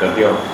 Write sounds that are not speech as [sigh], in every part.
कर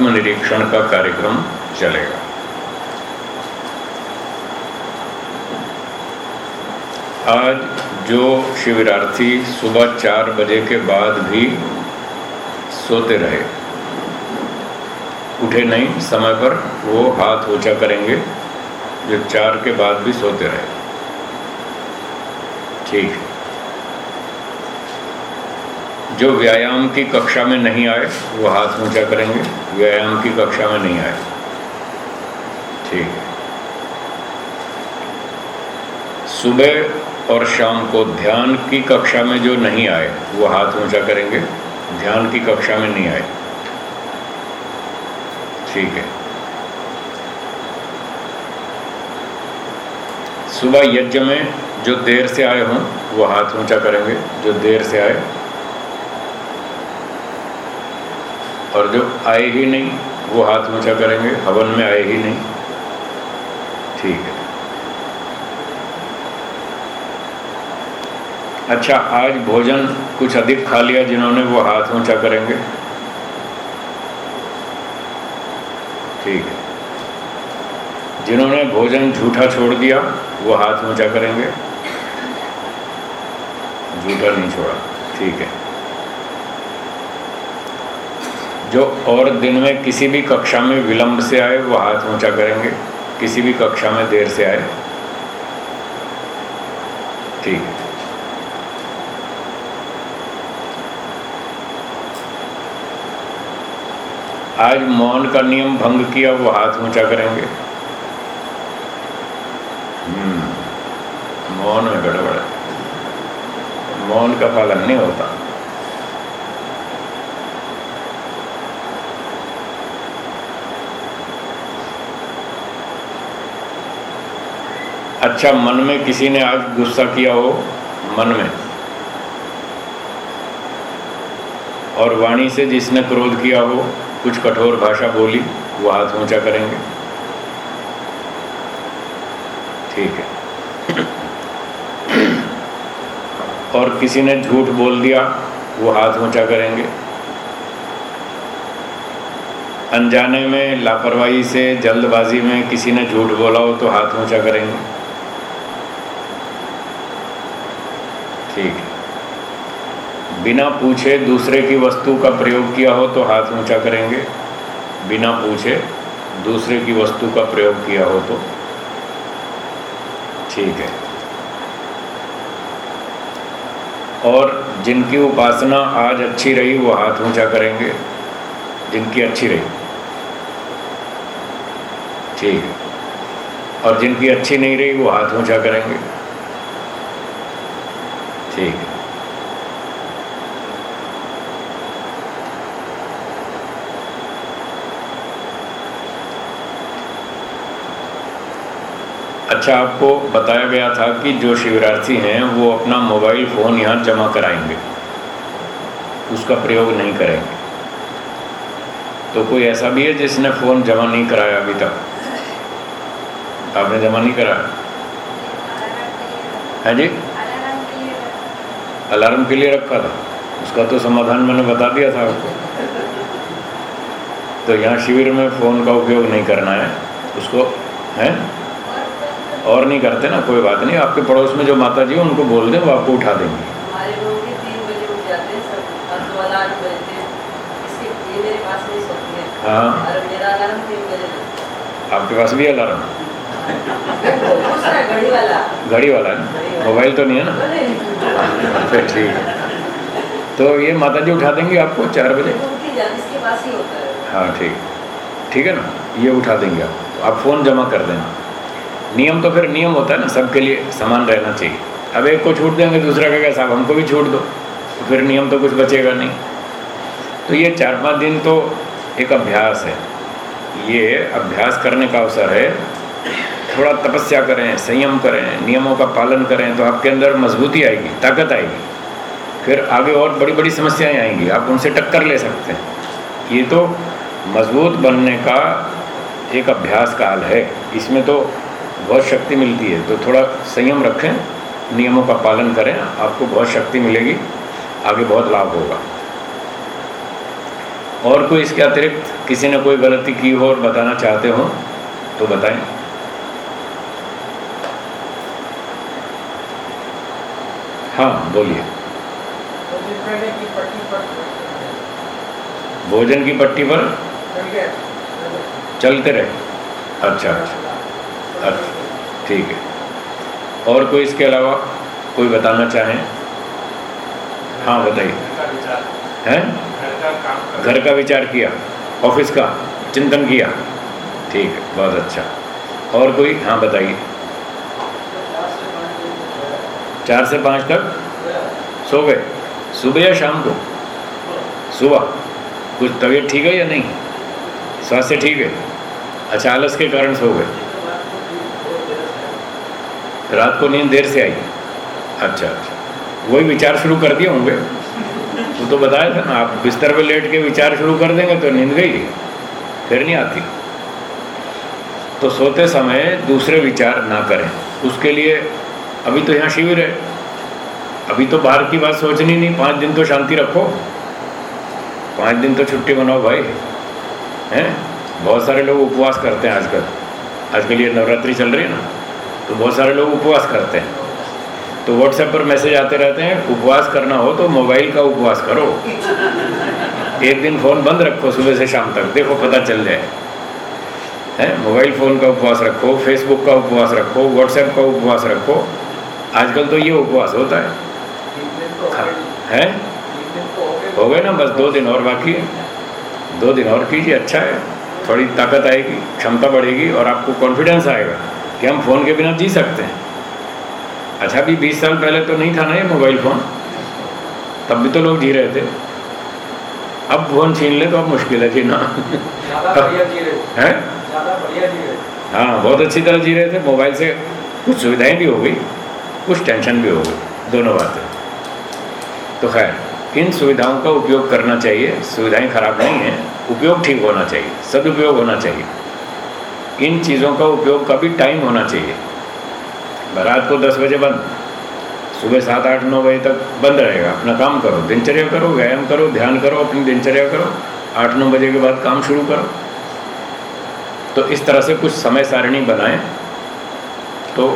आत्मनिरीक्षण का कार्यक्रम चलेगा। आज जो शिविरार्थी सुबह चार बजे के बाद भी सोते रहे, उठे नहीं, समय पर वो हाथ ऊँचा करेंगे, जो चार के बाद भी सोते रहे। ठीक है। जो व्यायाम की कक्षा में नहीं आए, वो हाथ ऊँचा करेंगे। व्यायाम की कक्षा में नहीं आए। ठीक है। सुबह और शाम को ध्यान की कक्षा में जो नहीं आए, वो हाथ ऊँचा करेंगे। ध्यान की कक्षा में नहीं आए। ठीक है। सुबह यज्ञ में जो देर से आए हों, वो हाथ ऊँचा करेंगे। जो देर से आए और जो आए ही नहीं, वो हाथ ऊँचा करेंगे, हवन में आए ही नहीं। ठीक है। अच्छा आज भोजन कुछ अधिक खा लिया जिन्होंने, वो हाथ ऊँचा करेंगे। ठीक है। जिन्होंने भोजन झूठा छोड़ दिया, वो हाथ ऊँचा करेंगे। झूठा नहीं छोड़ा। ठीक है। जो और दिन में किसी भी कक्षा में विलंब से आए वो हाथ ऊँचा करेंगे। किसी भी कक्षा में देर से आए। ठीक है। आज मौन का नियम भंग किया वो हाथ ऊँचा करेंगे। हम्म, मौन में गड़बड़ है। मौन का पालन नहीं होता। अच्छा मन में किसी ने आज गुस्सा किया हो, मन में। और वाणी से जिसने क्रोध किया हो, कुछ कठोर भाषा बोली, वो हाथ ऊँचा करेंगे। ठीक है। और किसी ने झूठ बोल दिया, वो हाथ ऊँचा करेंगे। अनजाने में, लापरवाही से, जल्दबाजी में किसी ने झूठ बोला हो तो हाथ ऊँचा करेंगे। ठीक। बिना पूछे दूसरे की वस्तु का प्रयोग किया हो तो हाथ ऊँचा करेंगे। बिना पूछे दूसरे की वस्तु का प्रयोग किया हो तो। ठीक है। और जिनकी उपासना आज अच्छी रही, वो हाथ ऊँचा करेंगे। जिनकी अच्छी रही। ठीक है। और जिनकी अच्छी नहीं रही, वो हाथ ऊँचा करेंगे ठीक है अच्छा आपको बताया गया था कि जो शिविरार्थी हैं, वो अपना मोबाइल फ़ोन यहाँ जमा कराएँगे। उसका प्रयोग नहीं करेंगे। तो कोई ऐसा भी है जिसने फ़ोन जमा नहीं कराया अभी तक? आपने जमा नहीं कराया है जी? अलार्म के लिए रखा था। उसका तो समाधान मैंने बता दिया था आपको। तो यहाँ शिविर में फ़ोन का उपयोग नहीं करना है। उसको, है? और नहीं करते ना कोई बात नहीं। आपके पड़ोस में जो माता जी उनको बोल दें वो आपको उठा देंगे। हाँ आपके पास भी अलार्म घड़ी वाला। घड़ी है मोबाइल तो नहीं है ना? फिर ठीक है। तो ये माता जी उठा देंगे आपको चार बजे? हाँ ठीक। ठीक है ना? ये उठा देंगे आप। तो आप फ़ोन जमा कर देना। नियम तो फिर नियम होता है ना, सबके लिए समान रहना चाहिए। अब एक को छूट देंगे, दूसरा का क्या साहब, हमको भी छूट दो। तो फिर नियम तो कुछ बचेगा नहीं। तो ये चार पाँच दिन तो एक अभ्यास है। ये अभ्यास करने का अवसर है। थोड़ा तपस्या करें, संयम करें, नियमों का पालन करें तो आपके अंदर मजबूती आएगी, ताकत आएगी। फिर आगे और बड़ी बड़ी समस्याएँ आएँगी, आप उनसे टक्कर ले सकते हैं। ये तो मज़बूत बनने का एक अभ्यास काल है। इसमें तो बहुत शक्ति मिलती है। तो थोड़ा संयम रखें नियमों का पालन करें आपको बहुत शक्ति मिलेगी आगे बहुत लाभ होगा। और कोई इसके अतिरिक्त किसी ने कोई गलती की हो और बताना चाहते हो तो बताएँ। हाँ बोलिए। भोजन की पट्टी पर? चलते रहे। अच्छा अच्छा। अच्छा ठीक है। और कोई इसके अलावा कोई बताना चाहें? हाँ बताइए। हैं? घर का विचार किया, ऑफ़िस का चिंतन किया। ठीक है, बहुत अच्छा। और कोई? हाँ बताइए। चार से पाँच तक? सो गए। सुबह या शाम को? सुबह। कुछ तबीयत ठीक है या नहीं? स्वास्थ्य ठीक है। अच्छा आलस के कारण सो गए। रात को नींद देर से आई। अच्छा अच्छा। वही विचार शुरू कर दिए होंगे। वो तो बताया था ना, आप बिस्तर पे लेट के विचार शुरू कर देंगे तो नींद गई। फिर नहीं आती। तो सोते समय दूसरे विचार ना करें। उसके लिए अभी तो यहाँ शिविर है। अभी तो बाहर की बात सोचनी नहीं। पाँच दिन तो शांति रखो। पाँच दिन तो छुट्टी बनाओ भाई। हैं? बहुत सारे लोग उपवास करते हैं आजकल। आजकल ये नवरात्रि चल रही है ना? तो बहुत सारे लोग उपवास करते हैं। तो व्हाट्सएप पर मैसेज आते रहते हैं उपवास करना हो तो मोबाइल का उपवास करो। एक दिन फ़ोन बंद रखो सुबह से शाम तक देखो पता चल जाए। है? मोबाइल फ़ोन का उपवास रखो फेसबुक का उपवास रखो व्हाट्सएप का उपवास रखो। आजकल तो ये उपवास होता है। है हो? गए ना बस दो दिन और बाकी है। दो दिन और कीजिए अच्छा है। थोड़ी ताकत आएगी क्षमता बढ़ेगी और आपको कॉन्फिडेंस आएगा। कि हम फ़ोन के बिना जी सकते हैं। अच्छा भी बीस साल पहले तो नहीं था ना ये मोबाइल फ़ोन। तब भी तो लोग जी रहे थे। अब फ़ोन छीन ले तो अब मुश्किल है जीना। है? हाँ बहुत अच्छी तरह जी रहे थे। मोबाइल से कुछ सुविधाएँ भी हो गई कुछ टेंशन भी हो गई दोनों बातें। तो खैर इन सुविधाओं का उपयोग करना चाहिए। सुविधाएँ खराब नहीं हैं। उपयोग ठीक होना चाहिए। सदुपयोग होना चाहिए। इन चीज़ों का उपयोग का भी टाइम होना चाहिए। रात को दस बजे बंद, सुबह सात, आठ, नौ बजे तक बंद रहेगा। अपना काम करो, दिनचर्या करो, व्यायाम करो, ध्यान करो, अपनी दिनचर्या करो, आठ, नौ बजे के बाद काम शुरू करो। तो इस तरह से कुछ समय सारणी बनाएँ तो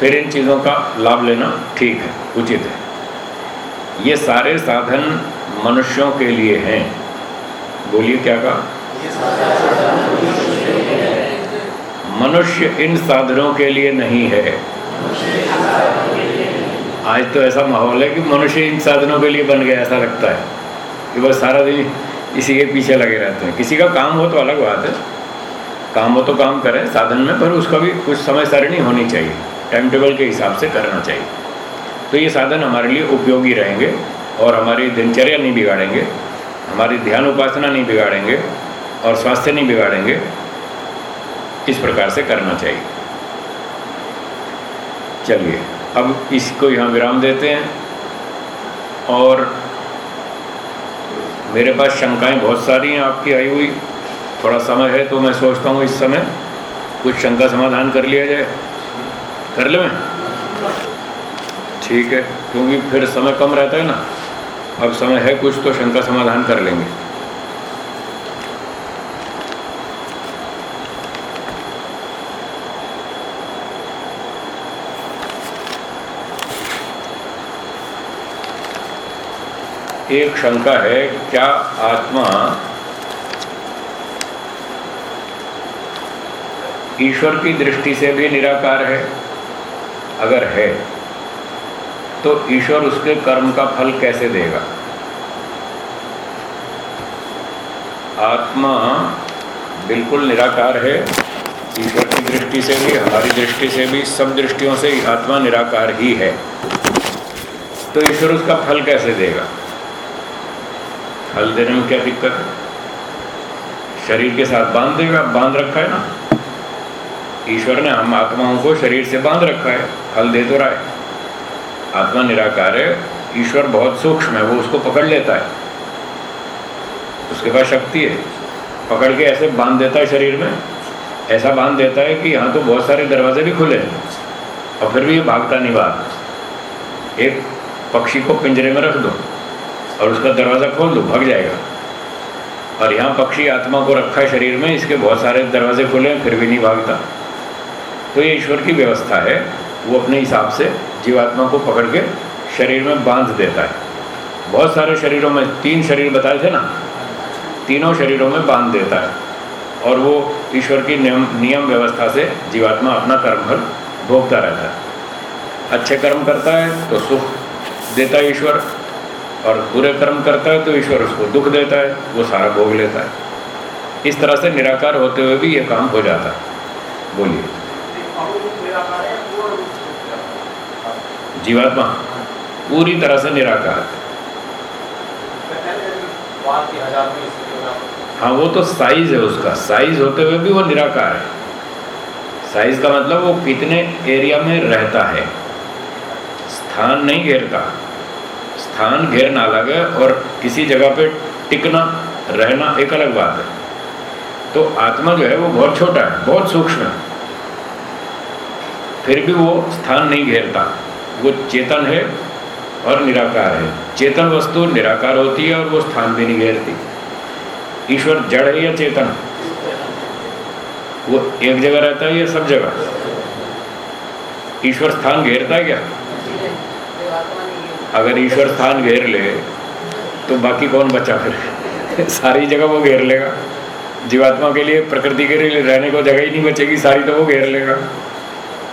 फिर इन चीज़ों का लाभ लेना ठीक है, उचित है। ये सारे साधन मनुष्यों के लिए हैं। बोलिए क्या कहा? मनुष्य इन साधनों के लिए नहीं है। आज तो ऐसा माहौल है कि मनुष्य इन साधनों के लिए बन गया, ऐसा लगता है। कि बस सारा दिन इसी के पीछे लगे रहते हैं। किसी का काम हो तो अलग बात है। काम हो तो काम करें साधन में, पर उसका भी कुछ समय सारणी होनी चाहिए। टाइम टेबल के हिसाब से करना चाहिए। तो ये साधन हमारे लिए उपयोगी रहेंगे और हमारी दिनचर्या नहीं बिगाड़ेंगे, हमारी ध्यान उपासना नहीं बिगाड़ेंगे और स्वास्थ्य नहीं बिगाड़ेंगे। इस प्रकार से करना चाहिए। चलिए, अब इसको यहाँ विराम देते हैं। और मेरे पास शंकाएँ बहुत सारी हैं, आपकी आई हुई। थोड़ा समय है तो मैं सोचता हूँ इस समय कुछ शंका समाधान कर लिया जाए। कर ले? मैं ठीक है, क्योंकि फिर समय कम रहता है ना। अब समय है कुछ तो शंका समाधान कर लेंगे। एक शंका है, क्या आत्मा ईश्वर की दृष्टि से भी निराकार है? अगर है तो ईश्वर उसके कर्म का फल कैसे देगा? आत्मा बिल्कुल निराकार है, ईश्वर की दृष्टि से भी, हमारी दृष्टि से भी, सब दृष्टियों से आत्मा निराकार ही है। तो ईश्वर उसका फल कैसे देगा? फल देने में क्या दिक्कत है? शरीर के साथ बाँध देगा बाँध रखा है ना? ईश्वर ने हम आत्माओं को शरीर से बाँध रखा है फल दे तो रहा है। आत्मा निराकार है, ईश्वर बहुत सूक्ष्म है, वो उसको पकड़ लेता है। उसके पास शक्ति है। पकड़ के ऐसे बाँध देता है शरीर में। ऐसा बाँध देता है कि यहाँ तो बहुत सारे दरवाजे भी खुले हैं, और फिर भी ये भागता नहीं बाहर। एक पक्षी को पिंजरे में रख दो। और उसका दरवाज़ा खोल दो, भाग जाएगा। और यहाँ पक्षी आत्मा को रखा है शरीर में, इसके बहुत सारे दरवाजे खुले हैं, फिर भी नहीं भागता। तो ये ईश्वर की व्यवस्था है, वो अपने हिसाब से जीवात्मा को पकड़ के शरीर में बाँध देता है। बहुत सारे शरीरों में, तीन शरीर बताए थे ना? तीनों शरीरों में बाँध देता है। और वो ईश्वर की नियम नियम व्यवस्था से जीवात्मा अपना कर्म फल भोगता रहता है। अच्छे कर्म करता है तो सुख देता है ईश्वर। और बुरे कर्म करता है तो ईश्वर उसको दुख देता है, वो सारा भोग लेता है। इस तरह से निराकार होते हुए भी ये काम हो जाता है। बोलिए। जीवात्मा पूरी तरह से निराकार हाँ। वो तो साइज़ है उसका। साइज़ होते हुए भी वो निराकार है। साइज़ का मतलब वो कितने एरिया में रहता है। स्थान नहीं घेरता। स्थान घेरना अलग है और किसी जगह पे टिकना, रहना एक अलग बात है। तो आत्मा जो है वो बहुत छोटा है, बहुत सूक्ष्म है। फिर भी वो स्थान नहीं घेरता। वो चेतन है और निराकार है। चेतन वस्तु निराकार होती है और वो स्थान भी नहीं घेरती। ईश्वर जड़ है या चेतन? वो एक जगह रहता है या सब जगह? ईश्वर स्थान घेरता है क्या? अगर ईश्वर स्थान घेर ले तो बाकी कौन बचा फिर? [laughs] सारी जगह वो घेर लेगा। जीवात्मा के लिए, प्रकृति के लिए रहने को जगह ही नहीं बचेगी, सारी तो वो घेर लेगा।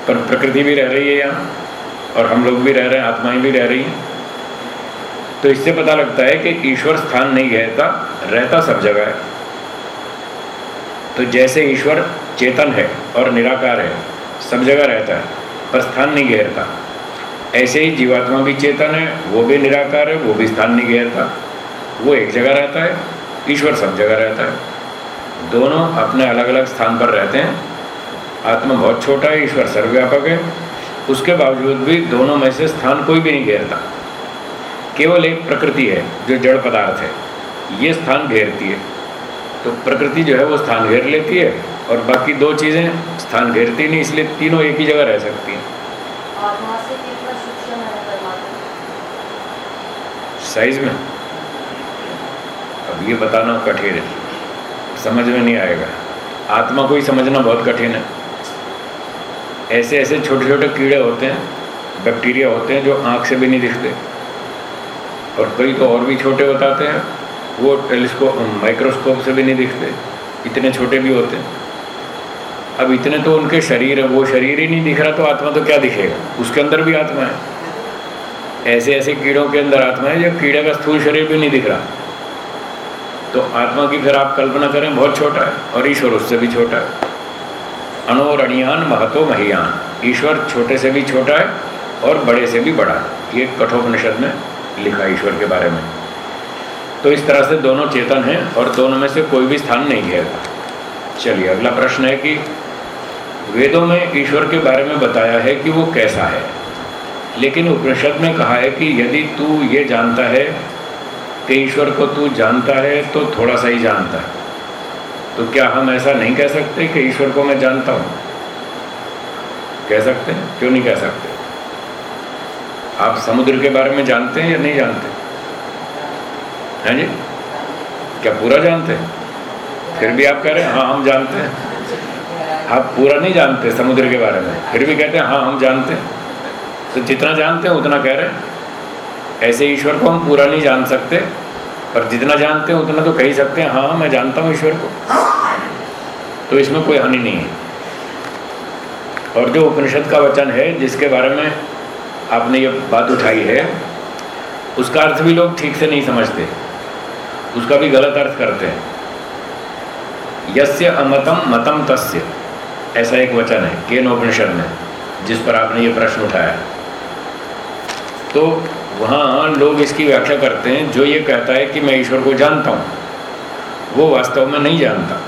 पर प्रकृति भी रह रही है यहाँ, और हम लोग भी रह रहे हैं, आत्माएँ भी रह रही हैं। तो इससे पता लगता है कि ईश्वर स्थान नहीं घेरता, रहता सब जगह है। तो जैसे ईश्वर चेतन है और निराकार है, सब जगह रहता है, पर स्थान नहीं घेरता। ऐसे ही जीवात्मा भी चेतन है, वो भी निराकार है, वो भी स्थान नहीं घेरता वो एक जगह रहता है, ईश्वर सब जगह रहता है। दोनों अपने अलग अलग स्थान पर रहते हैं। आत्मा बहुत छोटा है, ईश्वर सर्वव्यापक है। उसके बावजूद भी दोनों में से स्थान कोई भी नहीं घेरता। केवल एक प्रकृति है, जो जड़ पदार्थ है। ये स्थान घेरती है। तो प्रकृति जो है, वो स्थान घेर लेती है और बाकी दो चीज़ें स्थान घेरती नहीं, इसलिए तीनों एक ही जगह रह सकती हैं साइज़ में। अब ये बताना कठिन है। समझ में नहीं आएगा। आत्मा को ही समझना बहुत कठिन है। ऐसे ऐसे छोटे छोटे कीड़े होते हैं, बैक्टीरिया होते हैं, जो आँख से भी नहीं दिखते। और कई तो और भी छोटे बताते हैं, वो टेलीस्कोप माइक्रोस्कोप से भी नहीं दिखते। इतने छोटे भी होते हैं। अब इतने तो उनके शरीर है, वो शरीर ही नहीं दिख रहा तो आत्मा तो क्या दिखेगा? उसके अंदर भी आत्मा है। ऐसे ऐसे कीड़ों के अंदर आत्मा है जब कीड़े का स्थूल शरीर भी नहीं दिख रहा। तो आत्मा की फिर आप कल्पना करें, बहुत छोटा है, और ईश्वर उससे भी छोटा है। अणोरणियान महतो महियान। ईश्वर छोटे से भी छोटा है, और बड़े से भी बड़ा है। ये कठोपनिषद में लिखा ईश्वर के बारे में। तो इस तरह से दोनों चेतन हैं, और दोनों में से कोई भी स्थान नहीं घेरता चलिए, अगला प्रश्न है कि वेदों में ईश्वर के बारे में बताया है कि वो कैसा है। लेकिन उपनिषद में कहा है कि यदि तू ये जानता है कि ईश्वर को तू जानता है तो थोड़ा सा ही जानता है। तो क्या हम ऐसा नहीं कह सकते कि ईश्वर को मैं जानता हूँ? कह सकते हैं? क्यों नहीं कह सकते? आप समुद्र के बारे में जानते हैं या नहीं जानते? हैं जी? क्या पूरा जानते हैं? फिर भी आप कह रहे हैं हाँ हम जानते हैं। आप पूरा नहीं जानते समुद्र के बारे में। फिर भी कहते हैं हाँ हम जानते हैं। तो जितना जानते हैं उतना कह रहे हैं। ऐसे ईश्वर को हम पूरा नहीं जान सकते, पर जितना जानते हैं उतना तो कह ही सकते हैं हाँ मैं जानता हूँ ईश्वर को। तो इसमें कोई हानि नहीं है। और जो उपनिषद का वचन है, जिसके बारे में आपने ये बात उठाई है, उसका अर्थ भी लोग ठीक से नहीं समझते। उसका भी गलत अर्थ करते हैं। यस्य अमतम मतम तस्य, ऐसा एक वचन है, केन उपनिषद में, जिस पर आपने ये प्रश्न उठाया। तो वहाँ लोग इसकी व्याख्या करते हैं, जो ये कहता है कि मैं ईश्वर को जानता हूँ, वो वास्तव में नहीं जानता।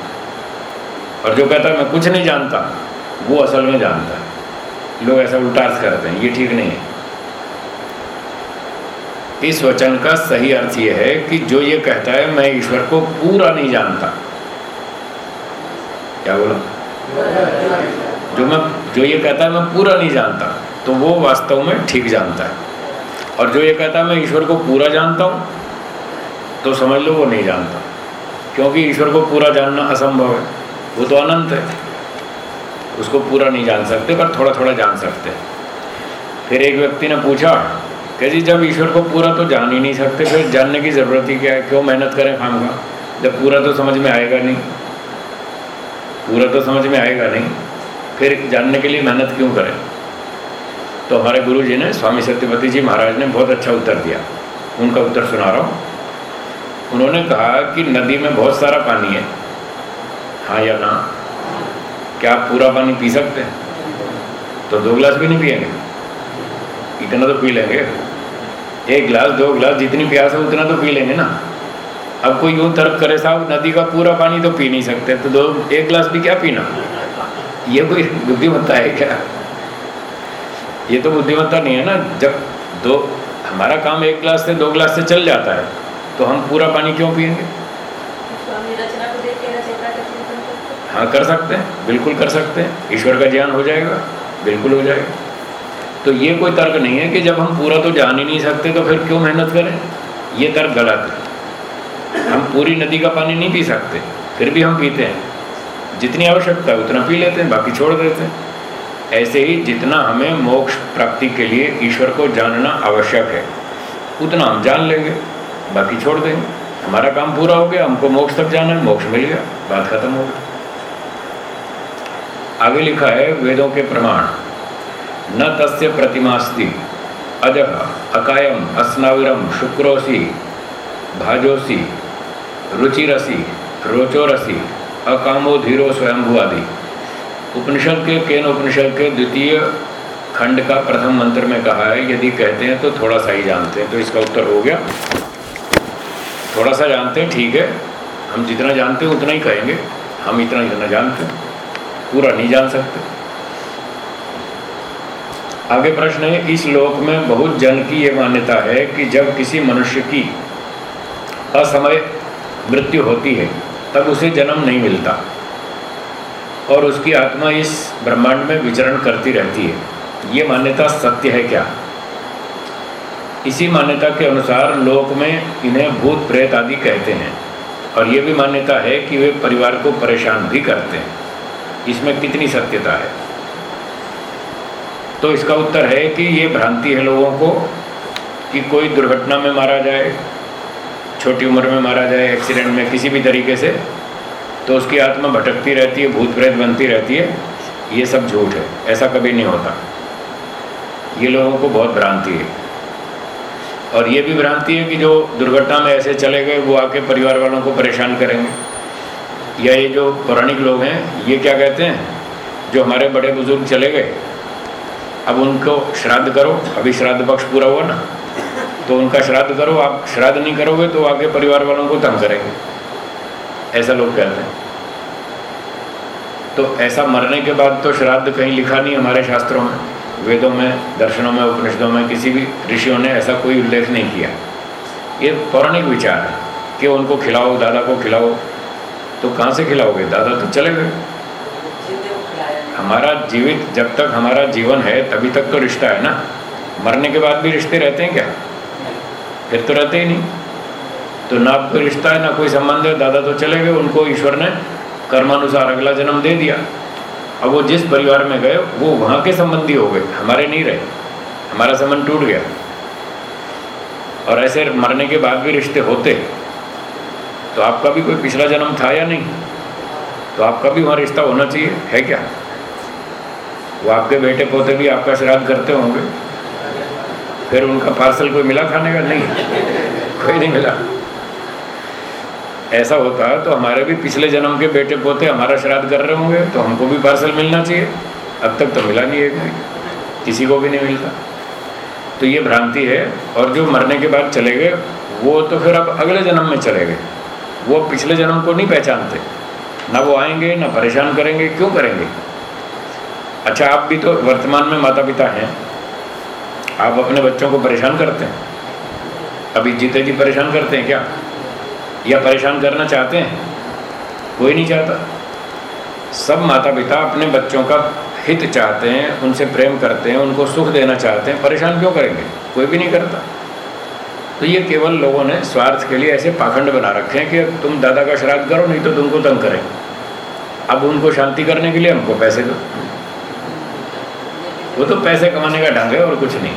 और जो कहता है, मैं कुछ नहीं जानता, वो असल में जानता है। लोग ऐसा उल्टा करते हैं, ये ठीक नहीं है। इस वचन का सही अर्थ यह है कि जो ये कहता है, मैं ईश्वर को पूरा नहीं जानता। क्या बोला? जो मैं, जो ये कहता है, मैं पूरा नहीं जानता तो वो वास्तव में ठीक जानता है। और जो ये कहता है, मैं ईश्वर को पूरा जानता हूँ तो समझ लो वो नहीं जानता। क्योंकि ईश्वर को पूरा जानना असंभव है। वो तो अनंत है। उसको पूरा नहीं जान सकते, पर थोड़ा थोड़ा जान सकते फिर एक व्यक्ति ने पूछा कि जी, जब ईश्वर को पूरा तो जान ही नहीं सकते, फिर जानने की ज़रूरत ही क्या है? क्यों मेहनत करें खाम खा? जब पूरा तो समझ में आएगा नहीं। पूरा तो समझ में आएगा नहीं। फिर जानने के लिए मेहनत क्यों करें? तो हमारे गुरु जी ने, स्वामी सत्यपति जी महाराज ने बहुत अच्छा उत्तर दिया। उनका उत्तर सुना रहा हूँ। उन्होंने कहा कि नदी में बहुत सारा पानी है। हाँ या ना? क्या आप पूरा पानी पी सकते हैं? तो दो गिलास भी नहीं पिएँगे। इतना तो पी लेंगे। एक गिलास, दो गिलास जितनी प्यास है उतना तो पी लेंगे ना। अब कोई यूँ तर्क करे, साहब, नदी का पूरा पानी तो पी नहीं सकते तो दो, एक गिलास भी क्या पीना? ये कोई बुद्धिमत्ता है क्या? ये तो बुद्धिमत्ता नहीं है ना। जब दो हमारा काम एक गिलास से दो गिलास से चल जाता है तो हम पूरा पानी क्यों पियेंगे? हाँ कर सकते हैं बिल्कुल कर सकते हैं। ईश्वर का ज्ञान हो जाएगा बिल्कुल हो जाएगा। तो ये कोई तर्क नहीं है कि जब हम पूरा तो जान ही नहीं सकते तो फिर क्यों मेहनत करें? ये तर्क गलत है। हम पूरी नदी का पानी नहीं पी सकते फिर भी हम पीते हैं। जितनी आवश्यकता है उतना पी लेते हैं बाकी छोड़ देते हैं। ऐसे ही जितना हमें मोक्ष प्राप्ति के लिए ईश्वर को जानना आवश्यक है, उतना हम जान लेंगे, बाकी छोड़ देंगे। हमारा काम पूरा हो गया, हमको मोक्ष तक जाना है, मोक्ष मिल गया, बात खत्म हो गई। आगे लिखा है वेदों के प्रमाण, न तस्य प्रतिमास्ति अज अकायम अस्नाविरम शुक्रोसी भाजोसी रुचिरसी, रोचोरसी अकामो धीरो स्वयंभुआदि उपनिषद के, केन उपनिषद के द्वितीय खंड का प्रथम मंत्र में कहा है, यदि कहते हैं तो थोड़ा सा ही जानते हैं। तो इसका उत्तर हो गया। थोड़ा सा जानते हैं, ठीक है। हम जितना जानते हैं, उतना ही कहेंगे। हम इतना इतना जानते हैं। पूरा नहीं जान सकते। आगे प्रश्न है, इस लोक में बहुत जन की ये मान्यता है कि जब किसी मनुष्य की असमय मृत्यु होती है, तब उसे जन्म नहीं मिलता। और उसकी आत्मा इस ब्रह्मांड में विचरण करती रहती है। ये मान्यता सत्य है क्या? इसी मान्यता के अनुसार लोक में इन्हें भूत, प्रेत आदि कहते हैं। और ये भी मान्यता है कि वे परिवार को परेशान भी करते हैं। इसमें कितनी सत्यता है? तो इसका उत्तर है कि ये भ्रांति है लोगों को कि कोई दुर्घटना में मारा जाए, छोटी उम्र में मारा जाए, एक्सीडेंट में किसी भी तरीके से तो उसकी आत्मा भटकती रहती है भूत प्रेत बनती रहती है। ये सब झूठ है, ऐसा कभी नहीं होता। ये लोगों को बहुत भ्रांति है। और ये भी भ्रांति है कि जो दुर्घटना में ऐसे चले गए, वो आके परिवार वालों को परेशान करेंगे। या ये जो पौराणिक लोग हैं, ये क्या कहते हैं? जो हमारे बड़े बुज़ुर्ग चले गए, अब उनको श्राद्ध करो। अभी श्राद्ध पक्ष पूरा हुआ ना। तो उनका श्राद्ध करो, आप श्राद्ध नहीं करोगे तो आगे परिवार वालों को तंग करेंगे। ऐसा लोग कहते हैं। तो ऐसा मरने के बाद तो श्राद्ध कहीं लिखा नहीं हमारे शास्त्रों में, वेदों में, दर्शनों में, उपनिषदों में, किसी भी ऋषियों ने ऐसा कोई उल्लेख नहीं किया। ये पौराणिक विचार है कि उनको खिलाओ, दादा को खिलाओ। तो कहाँ से खिलाओगे? दादा तो चले गए। हमारा जीवित, जब तक हमारा जीवन है, तभी तक तो रिश्ता है ना। मरने के बाद भी रिश्ते रहते हैं क्या? फिर तो रहते ही नहीं। तो ना कोई रिश्ता है, ना कोई संबंध है। दादा तो चले गए, उनको ईश्वर ने कर्मानुसार अगला जन्म दे दिया। अब वो जिस परिवार में गए, वो वहाँ के संबंधी हो गए। हमारे नहीं रहे। हमारा संबंध टूट गया। और ऐसे मरने के बाद भी रिश्ते होते। तो आपका भी कोई पिछला जन्म था या नहीं? तो आपका भी वहाँ रिश्ता होना चाहिए, है क्या? वो आपके बेटे पोते भी आपका श्राद्ध करते होंगे। फिर उनका पार्सल कोई मिला खाने का? नहीं। कोई नहीं मिला। ऐसा होता तो हमारे भी पिछले जन्म के बेटे पोते हमारा श्राद्ध कर रहे होंगे तो हमको भी पार्सल मिलना चाहिए। अब तक तो मिला नहीं है किसी को भी नहीं मिलता। तो ये भ्रांति है, और जो मरने के बाद चले गए, वो तो फिर अब अगले जन्म में चले गए। वो पिछले जन्म को नहीं पहचानते। ना वो आएँगे, ना परेशान करेंगे, क्यों करेंगे? अच्छा आप भी तो वर्तमान में माता पिता हैं। आप अपने बच्चों को परेशान करते हैं। अभी जीते जी परेशान करते हैं क्या? या परेशान करना चाहते हैं? कोई नहीं चाहता। सब माता पिता अपने बच्चों का हित चाहते हैं उनसे प्रेम करते हैं उनको सुख देना चाहते हैं। परेशान क्यों करेंगे? कोई भी नहीं करता। तो ये केवल लोगों ने स्वार्थ के लिए ऐसे पाखंड बना रखे हैं कि तुम दादा का श्राद्ध करो नहीं तो तुमको तंग करेंगे। अब उनको शांति करने के लिए हमको पैसे दो। वो तो पैसे कमाने का ढंग है और कुछ नहीं।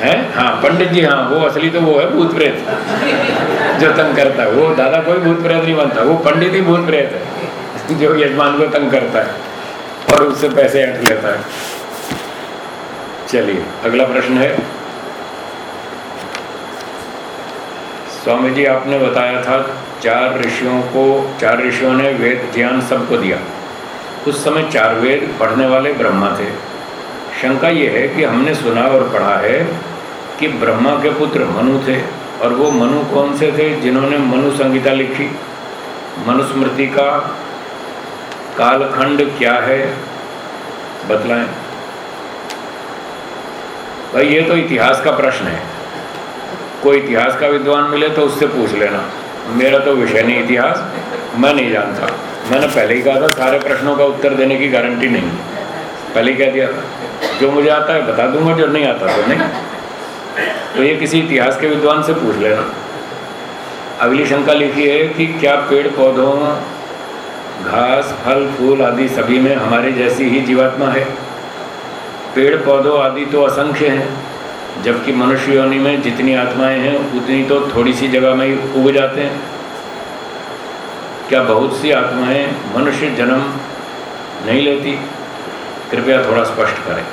है? हाँ पंडित जी हाँ वो असली तो वो है भूत प्रेत। जो तंग करता है। वो दादा कोई भूत प्रेत नहीं बनता, वो पंडित ही भूत प्रेत है। [laughs] जो यजमान को तंग करता है और उससे पैसे हट लेता है। चलिए, अगला प्रश्न है। स्वामी जी, आपने बताया था चार ऋषियों को, चार ऋषियों ने वेद ज्ञान सबको दिया। उस समय चार वेद पढ़ने वाले ब्रह्मा थे। शंका ये है कि हमने सुना और पढ़ा है कि ब्रह्मा के पुत्र मनु थे। और वो मनु कौन से थे जिन्होंने मनु संहिता लिखी? मनुस्मृति का कालखंड क्या है? बतलाएँ। भाई, ये तो इतिहास का प्रश्न है। कोई इतिहास का विद्वान मिले तो उससे पूछ लेना। मेरा तो विषय नहीं इतिहास, मैं नहीं जानता। मैंने पहले ही कहा था, सारे प्रश्नों का उत्तर देने की गारंटी नहीं। पहले ही कह दिया जो मुझे आता है बता दूँगा, जो नहीं आता तो नहीं। तो ये किसी इतिहास के विद्वान से पूछ लेना। अगली शंका लिखी है कि क्या पेड़, पौधों, घास, फल, फूल आदि सभी में हमारे जैसी ही जीवात्मा है? पेड़, पौधों आदि तो असंख्य हैं, जबकि मनुष्य योनि में जितनी आत्माएँ हैं, उतनी तो थोड़ी सी जगह में ही उग जाते हैं। क्या बहुत सी आत्माएँ मनुष्य जन्म नहीं लेती? कृपया थोड़ा स्पष्ट करें।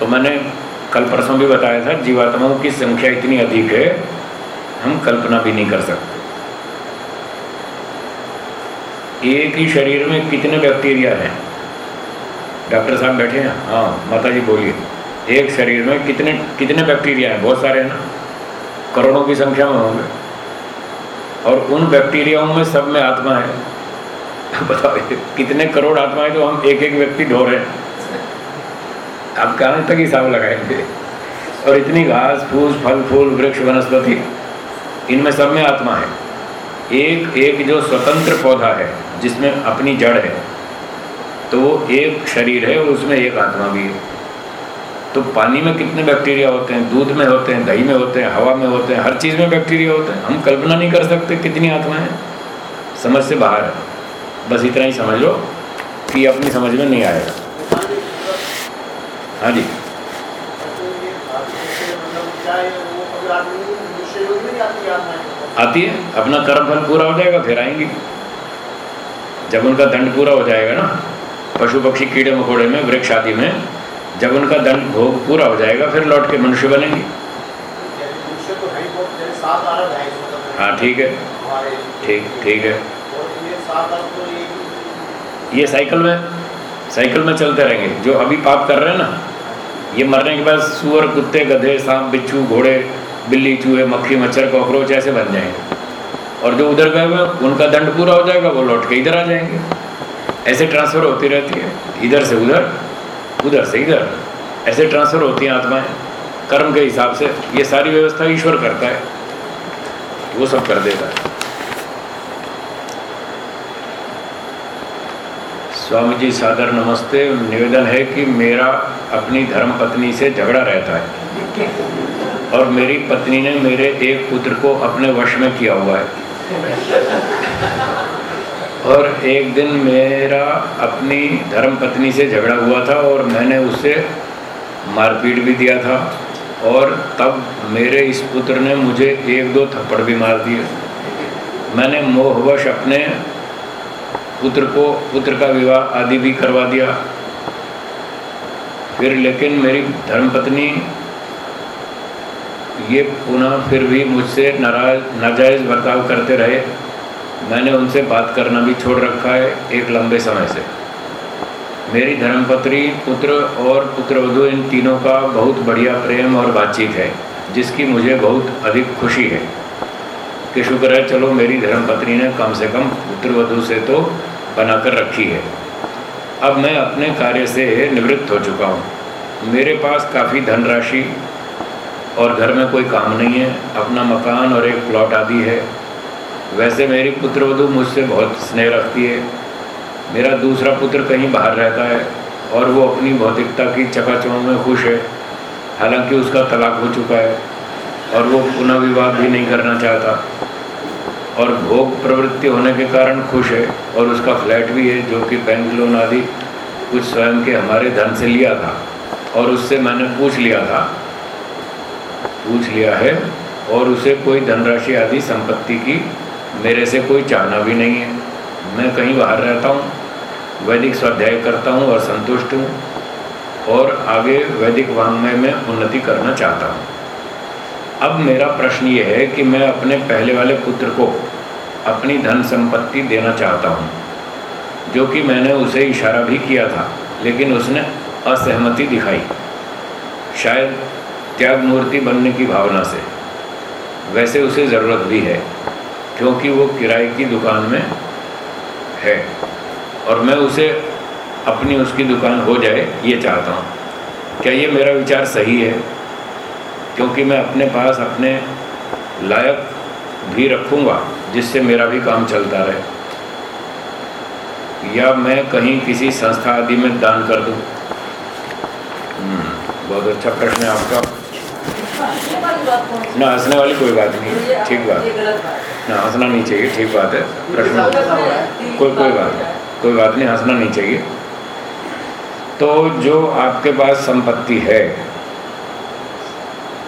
तो मैंने कल परसों भी बताया था, जीवात्माओं की संख्या इतनी अधिक है, हम कल्पना भी नहीं कर सकते। एक ही शरीर में कितने बैक्टीरिया हैं? डॉक्टर साहब बैठे हैं? हाँ माता जी बोलिए। एक शरीर में कितने कितने बैक्टीरिया हैं? बहुत सारे हैं ना? करोड़ों की संख्या में होंगे। और उन बैक्टीरियाओं में सब में आत्मा है। [laughs] बताओ, कितने करोड़ आत्माएँ तो हम एक एक व्यक्ति ढो रहे हैं? अब कहाँ तक हिसाब लगाएँगे। और इतनी घास, फूस, फल, फूल, वृक्ष, वनस्पति, इनमें सब में आत्मा है। एक एक जो स्वतंत्र पौधा है, जिसमें अपनी जड़ है तो वो एक शरीर है और उसमें एक आत्मा भी है। तो पानी में कितने बैक्टीरिया होते हैं? दूध में होते हैं, दही में होते हैं, हवा में होते हैं, हर चीज़ में बैक्टीरिया होते हैं। हम कल्पना नहीं कर सकते कितनी आत्माएँ समझ से बाहर है। बस इतना ही समझ लो कि अपनी समझ में नहीं आएगा। हाँ जी। आती है? अपना कर्म फल पूरा हो जाएगा फिर आएँगी। जब उनका दंड पूरा हो जाएगा ना पशु पक्षी कीड़े मकोड़े में वृक्ष आदि में जब उनका दंड भोग पूरा हो जाएगा फिर लौट के मनुष्य बनेंगे। हाँ ठीक है। ठीक ठीक है। ये साइकिल में साइकिल में चलते रहेंगे। जो अभी पाप कर रहे हैं ना ये मरने के बाद सुअर, कुत्ते, गधे, सांप, बिच्छू, घोड़े, बिल्ली, चूहे, मक्खी, मच्छर, कॉकरोच ऐसे बन जाएँगे। और जो उधर गए हुए उनका दंड पूरा हो जाएगा, वो लौट के इधर आ जाएँगे। ऐसे ट्रांसफ़र होती रहती है, इधर से उधर उधर से इधर। ऐसे ट्रांसफ़र होती हैं आत्माएँ, कर्म के हिसाब से, ये सारी व्यवस्था ईश्वर करता है। वो सब कर देता है। स्वामी जी सादर नमस्ते। निवेदन है कि मेरा अपनी धर्म पत्नी से झगड़ा रहता है। और मेरी पत्नी ने मेरे एक पुत्र को अपने वश में किया हुआ है। और एक दिन मेरा अपनी धर्म पत्नी से झगड़ा हुआ था और मैंने उससे मारपीट भी दिया था। और तब मेरे इस पुत्र ने मुझे एक दो थप्पड़ भी मार दिए। मैंने मोहवश अपने पुत्र को, पुत्र का विवाह आदि भी करवा दिया। फिर लेकिन मेरी धर्मपत्नी ये पुनः फिर भी मुझसे नाराज़, नाजायज़ बर्ताव करते रहे। मैंने उनसे बात करना भी छोड़ रखा है एक लंबे समय से। मेरी धर्मपत्नी पुत्र और पुत्रवधु इन तीनों का बहुत बढ़िया प्रेम और बातचीत है, जिसकी मुझे बहुत अधिक खुशी है। कि शुक्र है, चलो मेरी धर्मपत्नी ने कम से कम पुत्रवधु से तो बनाकर रखी है। अब मैं अपने कार्य से निवृत्त हो चुका हूँ। मेरे पास काफ़ी धनराशि और घर में कोई काम नहीं है। अपना मकान और एक प्लॉट आदि है। वैसे मेरी पुत्रवधु मुझसे बहुत स्नेह रखती है। मेरा दूसरा पुत्र कहीं बाहर रहता है और वो अपनी भौतिकता की चकाचौंध में खुश है। हालाँकि उसका तलाक हो चुका है और वो पुनः विवाह भी नहीं करना चाहता। और भोग प्रवृत्ति होने के कारण खुश है और उसका फ्लैट भी है जो कि बैंक लोन आदि कुछ स्वयं के हमारे धन से लिया था और उससे मैंने पूछ लिया था। पूछ लिया है और उसे कोई धनराशि आदि संपत्ति की मेरे से कोई चाहना भी नहीं है। मैं कहीं बाहर रहता हूँ, वैदिक स्वाध्याय करता हूँ और संतुष्ट हूँ और आगे वैदिक वांग्मय में उन्नति करना चाहता हूँ। अब मेरा प्रश्न ये है कि मैं अपने पहले वाले पुत्र को अपनी धन संपत्ति देना चाहता हूँ, जो कि मैंने उसे इशारा भी किया था, लेकिन उसने असहमति दिखाई। शायद त्याग मूर्ति बनने की भावना से। वैसे उसे ज़रूरत भी है, क्योंकि वो किराए की दुकान में है, और मैं उसे अपनी उसकी दुकान हो जाए, ये चाहता हूँ। क्या ये मेरा विचार सही है? क्योंकि मैं अपने पास अपने लायक भी रखूँगा जिससे मेरा भी काम चलता रहे। या मैं कहीं किसी संस्था आदि में दान कर दूँ? हम्म, बहुत अच्छा प्रश्न है आपका। ना हंसने वाली कोई बात नहीं ठीक बात। ना हंसना नहीं चाहिए ठीक बात है प्रश्न कोई कोई बात नहीं कोई बात नहीं हंसना नहीं चाहिए। तो जो आपके पास संपत्ति है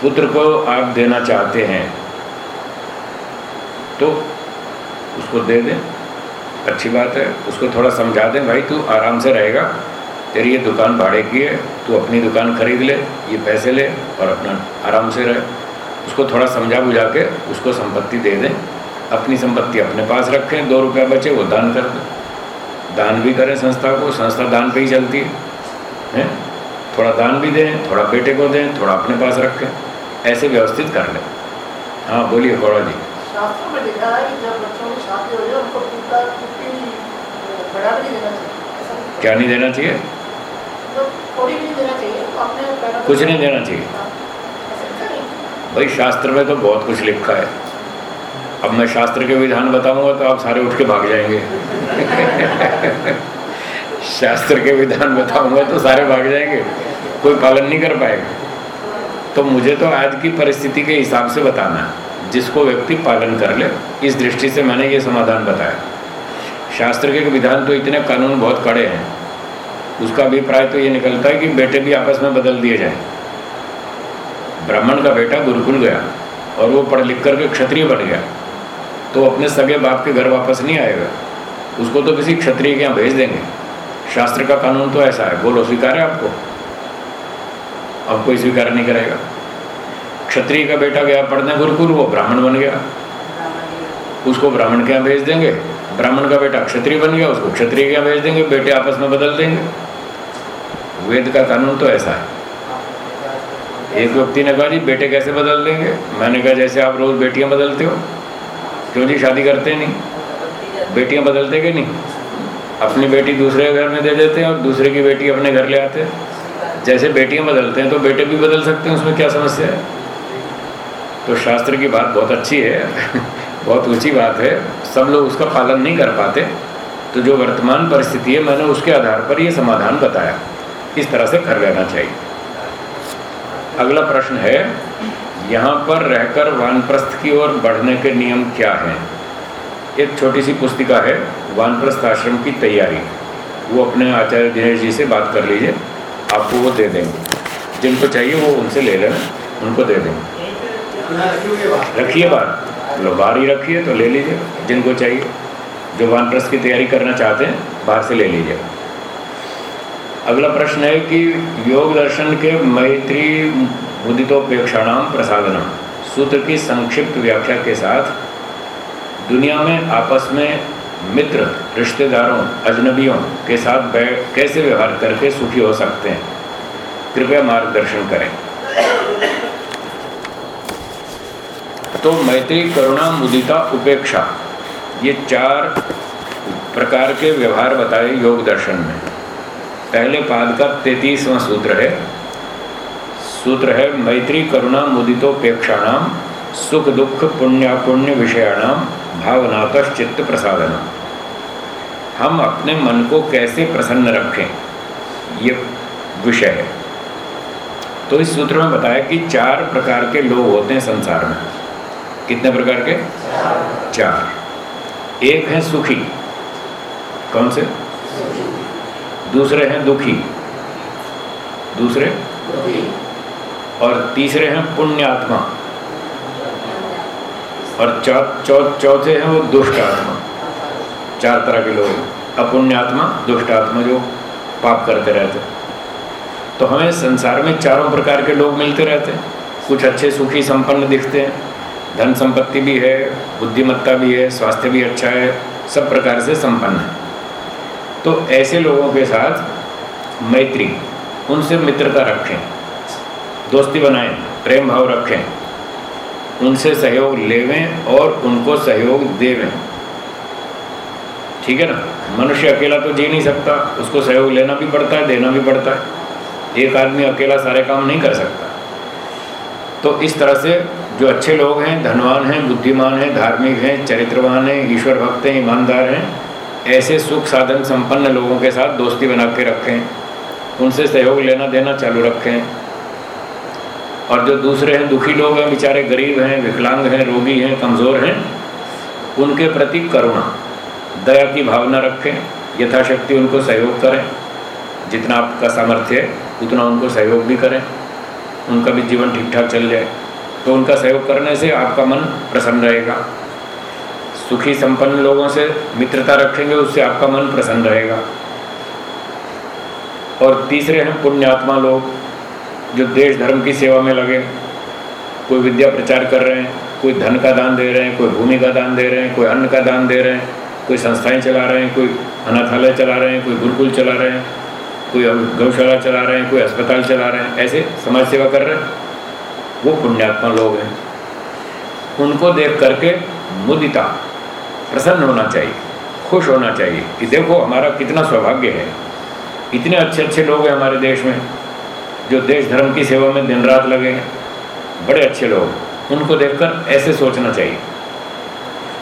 पुत्र को आप देना चाहते हैं तो उसको दे दें। अच्छी बात है, उसको थोड़ा समझा दें, भाई, तू आराम से रहेगा, तेरी ये दुकान भाड़े की है, तू अपनी दुकान खरीद ले, ये पैसे ले और अपना आराम से रहे। उसको थोड़ा समझा बुझा के उसको संपत्ति दे दें। अपनी संपत्ति अपने पास रखें, दो रुपया बचे, वो दान कर दें। दान भी करें संस्था को, संस्था दान पे ही चलती है। हैं? थोड़ा दान भी दें, थोड़ा बेटे को दें, थोड़ा अपने पास रखें। ऐसे व्यवस्थित कर ले। हाँ बोलिए गौड़ा जी। शास्त्रों में लिखा है कि जब बच्चों की शादी हो जाए उनको पिता छुट्टी बड़ा नहीं देना चाहिए। क्या नहीं देना चाहिए? थोड़ी नहीं देना चाहिए अपने कुछ नहीं देना चाहिए। हाँ, भाई शास्त्र में तो बहुत कुछ लिखा है। अब मैं शास्त्र के विधान बताऊँगा तो आप सारे उठ के भाग जाएँगे। [laughs] शास्त्र के विधान बताऊँगा तो सारे भाग जाएँगे। कोई पालन नहीं कर पाएगा। तो मुझे तो आज की परिस्थिति के हिसाब से बताना है। जिसको व्यक्ति पालन कर ले, इस दृष्टि से मैंने ये समाधान बताया। शास्त्र के विधान तो इतने कानून बहुत कड़े हैं। उसका अभिप्राय तो ये निकलता है कि बेटे भी आपस में बदल दिए जाए। ब्राह्मण का बेटा गुरुकुल गया और वो पढ़ लिख करके क्षत्रिय बन गया। तो अपने सगे बाप के घर वापस नहीं आएगा उसको तो किसी क्षत्रिय के यहाँ भेज देंगे। शास्त्र का कानून तो ऐसा है। बोलो, स्वीकार है आपको? अब कोई स्वीकार नहीं करेगा। क्षत्रिय का बेटा गया, पढ़ने, गुरुकुल, वो ब्राह्मण बन गया। उसको ब्राह्मण के यहाँ भेज देंगे। ब्राह्मण का बेटा क्षत्रिय बन गया, उसको क्षत्रिय के यहाँ भेज देंगे, बेटे आपस में बदल देंगे। वेद का कानून तो ऐसा है। एक व्यक्ति ने कहा, जी, बेटे कैसे बदल देंगे? मैंने कहा, जैसे आप रोज़ बेटियाँ बदलते हो। क्यों जी, शादी करते नहीं? बेटियाँ बदलते कि नहीं? अपनी बेटी दूसरे घर में दे देते हैं और दूसरे की बेटी अपने घर ले आते हैं। जैसे बेटियाँ बदलते हैं तो बेटे भी बदल सकते हैं, उसमें क्या समस्या है? तो शास्त्र की बात बहुत अच्छी है, [laughs] बहुत ऊँची बात है। सब लोग उसका पालन नहीं कर पाते। तो जो वर्तमान परिस्थिति है, मैंने उसके आधार पर ये समाधान बताया। इस तरह से कर लेना चाहिए। अगला प्रश्न है, यहाँ पर रहकर वानप्रस्थ की ओर बढ़ने के नियम क्या हैं? एक छोटी सी पुस्तिका है, वानप्रस्थ आश्रम की तैयारी। वो अपने आचार्य दिनेश जी से बात कर लीजिए। आपको वो दे देंगे। जिनको चाहिए वो उनसे ले लेना, उनको दे देंगे। रखिए बार लो बाहर ही रखिए तो ले लीजिए। जिनको चाहिए, जो वानप्रस्थ की तैयारी करना चाहते हैं, बाहर से ले लीजिए। अगला प्रश्न है कि योग दर्शन के मैत्री मुदितोपेक्षाणाम प्रसादनम। सूत्र की संक्षिप्त व्याख्या के साथ, दुनिया में आपस में मित्र, रिश्तेदारों, अजनबियों के साथ बैठ कैसे व्यवहार करके सुखी हो सकते हैं? कृपया मार्गदर्शन करें। तो मैत्री, करुणा, मुदिता, उपेक्षा, ये चार प्रकार के व्यवहार बताए योग दर्शन में। पहले पाद का तैतीसवां सूत्र है। सूत्र है, मैत्री, करुणा, मुदितोपेक्षाणाम, सुख दुख, पुण्य पुण्यापुण्य विषयाणाम भावनात चित्त प्रसादन। हम अपने मन को कैसे प्रसन्न रखें ये विषय है। तो इस सूत्र में बताया कि चार प्रकार के लोग होते हैं संसार में। कितने प्रकार के? चार। एक है सुखी कौन से? दूसरे हैं दुखी दूसरे? और तीसरे हैं पुण्यात्मा। और चौ, चौ, चौथे हैं वो दुष्ट आत्मा। चार तरह के लोग अपुण्य आत्मा दुष्ट आत्मा जो पाप करते रहते तो हमें संसार में चारों प्रकार के लोग मिलते रहते हैं। कुछ अच्छे सुखी संपन्न दिखते हैं। धन संपत्ति भी है बुद्धिमत्ता भी है स्वास्थ्य भी अच्छा है सब प्रकार से संपन्न है। तो ऐसे लोगों के साथ मैत्री उनसे मित्रता रखें दोस्ती बनाएँ प्रेम भाव रखें उनसे सहयोग लेवें और उनको सहयोग देवें। ठीक है ना? मनुष्य अकेला तो जी नहीं सकता। उसको सहयोग लेना भी पड़ता है, देना भी पड़ता है। एक आदमी अकेला सारे काम नहीं कर सकता। तो इस तरह से जो अच्छे लोग हैं, धनवान हैं, बुद्धिमान हैं, धार्मिक हैं, चरित्रवान हैं, ईश्वर भक्त हैं, ईमानदार हैं, ऐसे सुख साधन संपन्न लोगों के साथ दोस्ती बना के रखें। उनसे सहयोग लेना देना चालू रखें। और जो दूसरे हैं, दुखी लोग हैं, बेचारे गरीब हैं, विकलांग हैं, रोगी हैं, कमज़ोर हैं, उनके प्रति करुणा, दया की भावना रखें, यथाशक्ति उनको सहयोग करें। जितना आपका सामर्थ्य है, उतना उनको सहयोग भी करें। उनका भी जीवन ठीक ठाक चल जाए। तो उनका सहयोग करने से आपका मन प्रसन्न रहेगा। सुखी संपन्न लोगों से मित्रता रखेंगे, उससे आपका मन प्रसन्न रहेगा। और तीसरे हैं, पुण्यात्मा लोग। जो देश धर्म की सेवा में लगे, कोई विद्या प्रचार कर रहे हैं, कोई धन का दान दे रहे हैं, कोई भूमि का दान दे रहे हैं, कोई अन्न का दान दे रहे हैं, कोई संस्थाएँ चला रहे हैं, कोई अनाथालय चला रहे हैं, कोई गुरुकुल चला रहे हैं, कोई गौशाला चला रहे हैं, कोई अस्पताल चला रहे हैं, ऐसे समाज सेवा कर रहे हैं। वो पुण्यात्मा लोग हैं। उनको देख करके मुदिता, प्रसन्न होना चाहिए, खुश होना चाहिए कि देखो हमारा कितना सौभाग्य है। इतने अच्छे अच्छे लोग हैं हमारे देश में। जो देश धर्म की सेवा में दिन रात लगे हैं, बड़े अच्छे लोग उनको देखकर ऐसे सोचना चाहिए।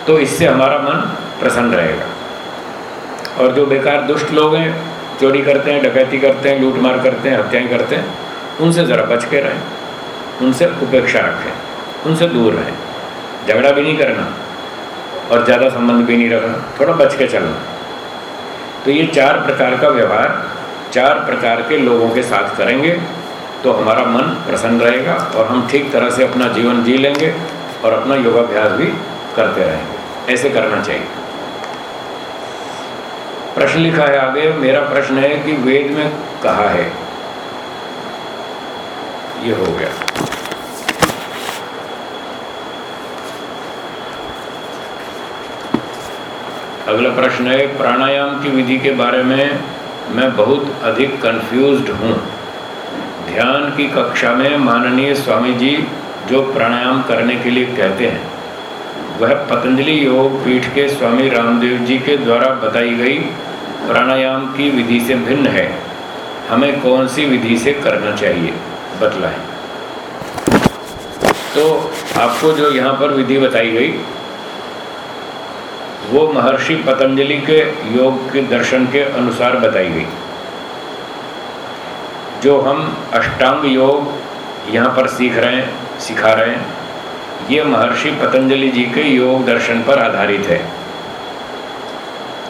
तो इससे हमारा मन प्रसन्न रहेगा। और जो बेकार दुष्ट लोग हैं, चोरी करते हैं, डकैती करते हैं लूट मार करते हैं, हत्याएँ करते हैं, उनसे ज़रा बच के रहें। उनसे उपेक्षा रखें। उनसे दूर रहें। झगड़ा भी नहीं करना और ज़्यादा संबंध भी नहीं रखना। थोड़ा बच के चलना। तो ये चार प्रकार का व्यवहार, चार प्रकार के लोगों के साथ करेंगे। तो हमारा मन प्रसन्न रहेगा और हम ठीक तरह से अपना जीवन जी लेंगे और अपना योगाभ्यास भी करते रहेंगे। ऐसे करना चाहिए। प्रश्न लिखा है आगे, मेरा प्रश्न है कि वेद में कहा है। ये हो गया। अगला प्रश्न है, प्राणायाम की विधि के बारे में मैं बहुत अधिक कंफ्यूज्ड हूँ। ध्यान की कक्षा में माननीय स्वामी जी जो प्राणायाम करने के लिए कहते हैं, वह पतंजलि योग पीठ के स्वामी रामदेव जी के द्वारा बताई गई प्राणायाम की विधि से भिन्न है। हमें कौन सी विधि से करना चाहिए, बतलाएँ। तो आपको जो यहाँ पर विधि बताई गई, वो महर्षि पतंजलि के योग के दर्शन के अनुसार बताई गई। जो हम अष्टांग योग यहाँ पर सीख रहे हैं, सिखा रहे हैं, ये महर्षि पतंजलि जी के योग दर्शन पर आधारित है।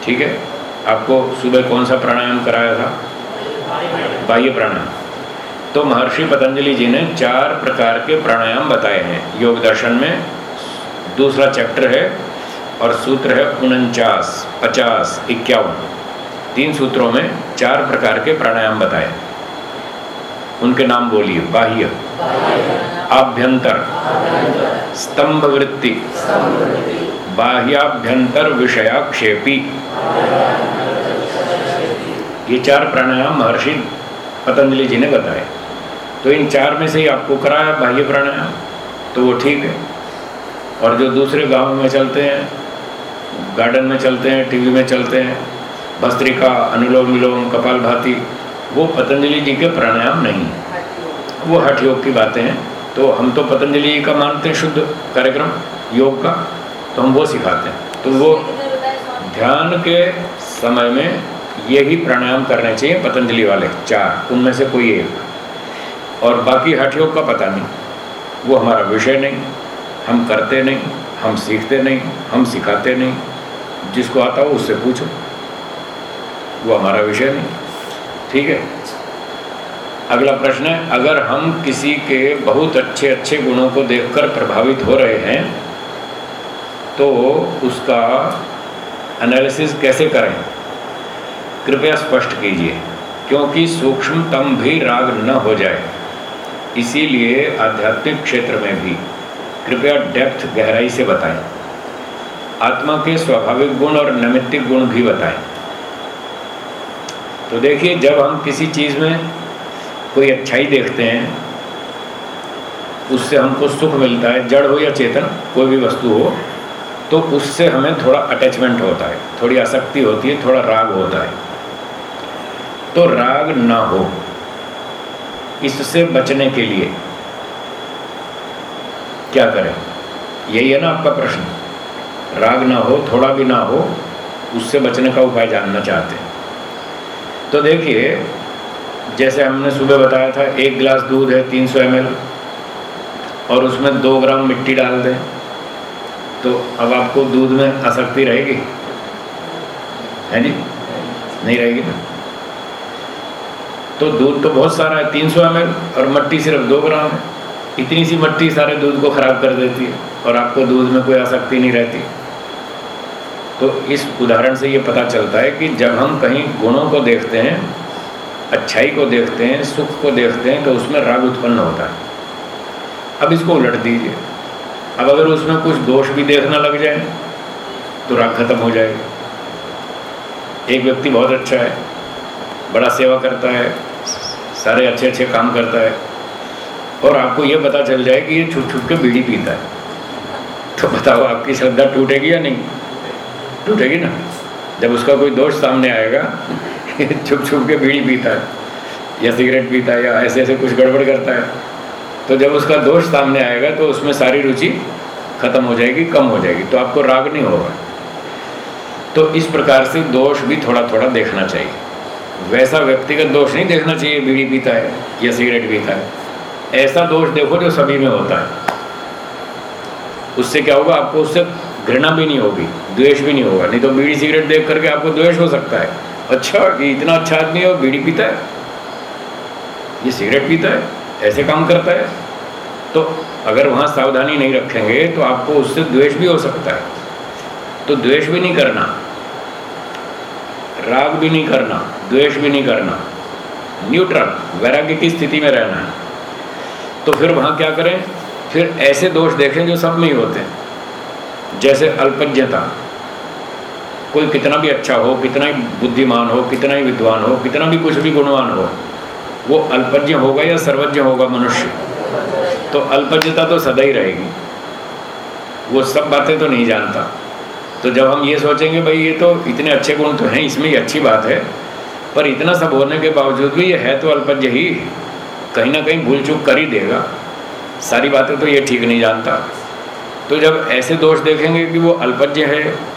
ठीक है? आपको सुबह कौन सा प्राणायाम कराया था? बाह्य प्राणायाम। तो महर्षि पतंजलि जी ने चार प्रकार के प्राणायाम बताए हैं। योग दर्शन में दूसरा चैप्टर है और सूत्र है उनचास, पचास, इक्यावन। तीन सूत्रों में चार प्रकार के प्राणायाम बताए। उनके नाम बोलिए, बाह्य। आभ्यंतर। स्तंभ वृत्ति बाह्याभ्यंतर विषयाक्षेपी। ये चार प्राणायाम महर्षि पतंजलि जी ने बताए। तो इन चार में से ही आपको कराया बाह्य प्राणायाम तो वो ठीक है। और जो दूसरे गाँव में चलते हैं, गार्डन में चलते हैं, टीवी में चलते हैं, भस्त्रिका, अनुलोम विलोम कपाल भाती वो पतंजलि जी के प्राणायाम नहीं। वो हठ योग की बातें हैं। तो हम तो पतंजलि जी का मानते हैं शुद्ध कार्यक्रम, योग का तो हम वो सिखाते हैं। तो वो ध्यान के समय में यही प्राणायाम करने चाहिए पतंजलि वाले, चार, उनमें से कोई एक। और बाकी हठ योग का पता नहीं। वो हमारा विषय नहीं। हम करते नहीं, हम सीखते नहीं, हम सिखाते नहीं। जिसको आता हो उससे पूछो। वो हमारा विषय नहीं। ठीक है? अगला प्रश्न है, अगर हम किसी के बहुत अच्छे अच्छे गुणों को देखकर प्रभावित हो रहे हैं तो उसका एनालिसिस कैसे करें? कृपया स्पष्ट कीजिए, क्योंकि सूक्ष्मतम भी राग न हो जाए, इसीलिए आध्यात्मिक क्षेत्र में भी। कृपया डेप्थ गहराई से बताएँ। आत्मा के स्वाभाविक गुण और नैमित्तिक गुण भी बताएँ। तो देखिए, जब हम किसी चीज़ में कोई अच्छाई देखते हैं, उससे हमको सुख मिलता है, जड़ हो या चेतन, कोई भी वस्तु हो तो उससे हमें थोड़ा अटैचमेंट होता है, थोड़ी आसक्ति होती है, थोड़ा राग होता है। तो राग ना हो, इससे बचने के लिए क्या करें? यही है ना आपका प्रश्न। राग ना हो, थोड़ा भी ना हो, उससे बचने का उपाय जानना चाहते हैं। तो देखिए, जैसे हमने सुबह बताया था, एक गिलास दूध है 300 सौ और उसमें दो ग्राम मिट्टी डाल दें तो अब आपको दूध में आसक्ति रहेगी? है जी नहीं रहेगी ना? तो दूध तो बहुत सारा है 300 सौ और मट्टी सिर्फ़ दो ग्राम है। इतनी सी मट्टी सारे दूध को ख़राब कर देती है, और आपको दूध में कोई आसक्ति नहीं रहती। तो इस उदाहरण से ये पता चलता है कि जब हम कहीं गुणों को देखते हैं, अच्छाई को देखते हैं, सुख को देखते हैं तो उसमें राग उत्पन्न होता है। अब इसको उलट दीजिए। अब अगर उसमें कुछ दोष भी देखना लग जाए तो राग खत्म हो जाएगा। एक व्यक्ति बहुत अच्छा है, बड़ा सेवा करता है, सारे अच्छे अच्छे काम करता है, और आपको ये पता चल जाए कि ये छुप छुप के बीड़ी पीता है। तो बताओ आपकी श्रद्धा टूटेगी या नहीं? टूटेगी ना। जब उसका कोई दोष सामने आएगा [laughs] छुप छुप के बीड़ी पीता है, या सिगरेट पीता है, या ऐसे ऐसे कुछ गड़बड़ करता है तो जब उसका दोष सामने आएगा तो उसमें सारी रुचि खत्म हो जाएगी, कम हो जाएगी तो आपको राग नहीं होगा। तो इस प्रकार से दोष भी थोड़ा थोड़ा देखना चाहिए। वैसा व्यक्तिगत दोष नहीं देखना चाहिए, बीड़ी पीता है, या सिगरेट पीता है। ऐसा दोष देखो जो सभी में होता है। उससे क्या होगा, आपको उससे घृणा भी नहीं होगी। द्वेष भी नहीं होगा, नहीं तो बीड़ी सिगरेट देख करके आपको द्वेष हो सकता है। अच्छा ये इतना अच्छा आदमी है बीड़ी पीता है, ये सिगरेट पीता है, ऐसे काम करता है। तो अगर वहाँ सावधानी नहीं रखेंगे तो आपको उससे द्वेष भी हो सकता है। तो द्वेष भी नहीं करना, राग भी नहीं करना, द्वेष भी नहीं करना, न्यूट्रल, वैराग्य की स्थिति में रहना है। तो फिर वहाँ क्या करें? फिर ऐसे दोष देखें जो सब में ही होते हैं जैसे अल्पज्ञता। कोई कितना भी अच्छा हो, कितना ही बुद्धिमान हो, कितना ही विद्वान हो, कितना भी कुछ भी गुणवान हो, वो अल्पज्ञ होगा या सर्वज्ञ होगा मनुष्य? तो अल्पज्ञता तो सदा ही रहेगी। वो सब बातें तो नहीं जानता। तो जब हम ये सोचेंगे, भाई, ये तो इतने अच्छे गुण तो हैं, इसमें ही अच्छी बात है। पर इतना सब होने के बावजूद भी ये है तो अल्पज्ञ ही। कहीं ना कहीं भूल चूक कर ही देगा। सारी बातें तो ये ठीक नहीं जानता। तो जब ऐसे दोष देखेंगे कि वो अल्पज्ञ है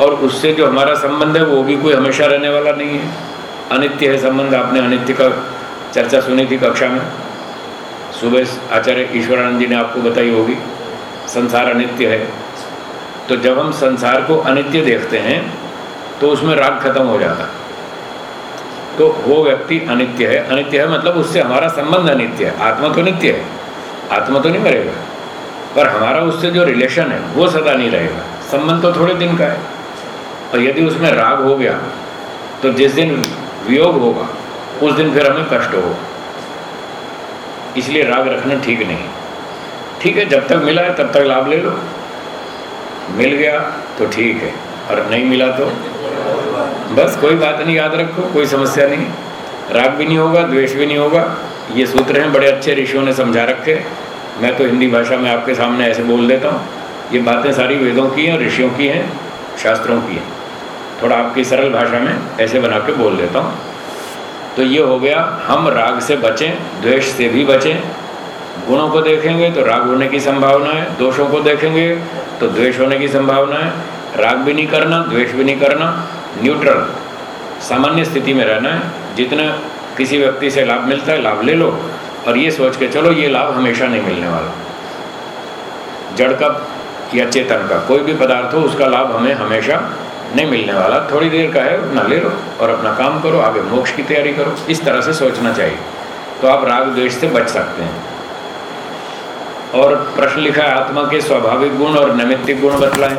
और उससे जो हमारा संबंध है, वो भी कोई हमेशा रहने वाला नहीं है। अनित्य है संबंध, आपने अनित्य का चर्चा सुनी थी कक्षा में? सुबह आचार्य ईश्वरानंद जी ने आपको बताई होगी, संसार अनित्य है। तो जब हम संसार को अनित्य देखते हैं तो उसमें राग खत्म हो जाता। तो वो व्यक्ति अनित्य है। अनित्य है मतलब उससे हमारा संबंध अनित्य है। आत्मा तो नित्य है। आत्मा तो नहीं मरेगा। पर हमारा उससे जो रिलेशन है, वो सदा नहीं रहेगा। संबंध तो थोड़े दिन का है। और यदि उसमें राग हो गया तो जिस दिन वियोग होगा, उस दिन फिर हमें कष्ट होगा। इसलिए राग रखना ठीक नहीं। ठीक है, जब तक मिला है, तब तक लाभ ले लो। मिल गया तो ठीक है। और नहीं मिला तो? बस कोई बात नहीं, याद रखो, कोई समस्या नहीं। राग भी नहीं होगा, द्वेष भी नहीं होगा। ये सूत्र हैं, बड़े अच्छे ऋषियों ने समझा रखे मैं तो हिंदी भाषा में आपके सामने ऐसे बोल देता हूँ। ये बातें सारी वेदों की हैं, ऋषियों की हैं, शास्त्रों की हैं। थोड़ा आपकी सरल भाषा में ऐसे बना के बोल देता हूँ। तो ये हो गया, हम राग से बचें, द्वेष से भी बचें। गुणों को देखेंगे तो राग होने की संभावना है, दोषों को देखेंगे तो द्वेष होने की संभावना है। राग भी नहीं करना, द्वेष भी नहीं करना, न्यूट्रल, सामान्य स्थिति में रहना है। जितना किसी व्यक्ति से लाभ मिलता है, लाभ ले लो। और ये सोच के चलो, ये लाभ हमेशा नहीं मिलने वाला। जड़ का या चेतन का कोई भी पदार्थ हो, उसका लाभ हमें हमेशा नहीं मिलने वाला। थोड़ी देर का है उतना ले लो और अपना काम करो, आगे मोक्ष की तैयारी करो। इस तरह से सोचना चाहिए। तो आप राग द्वेष से बच सकते हैं। और प्रश्न लिखा है, आत्मा के स्वाभाविक गुण और नैमित्तिक गुण बतलाएँ।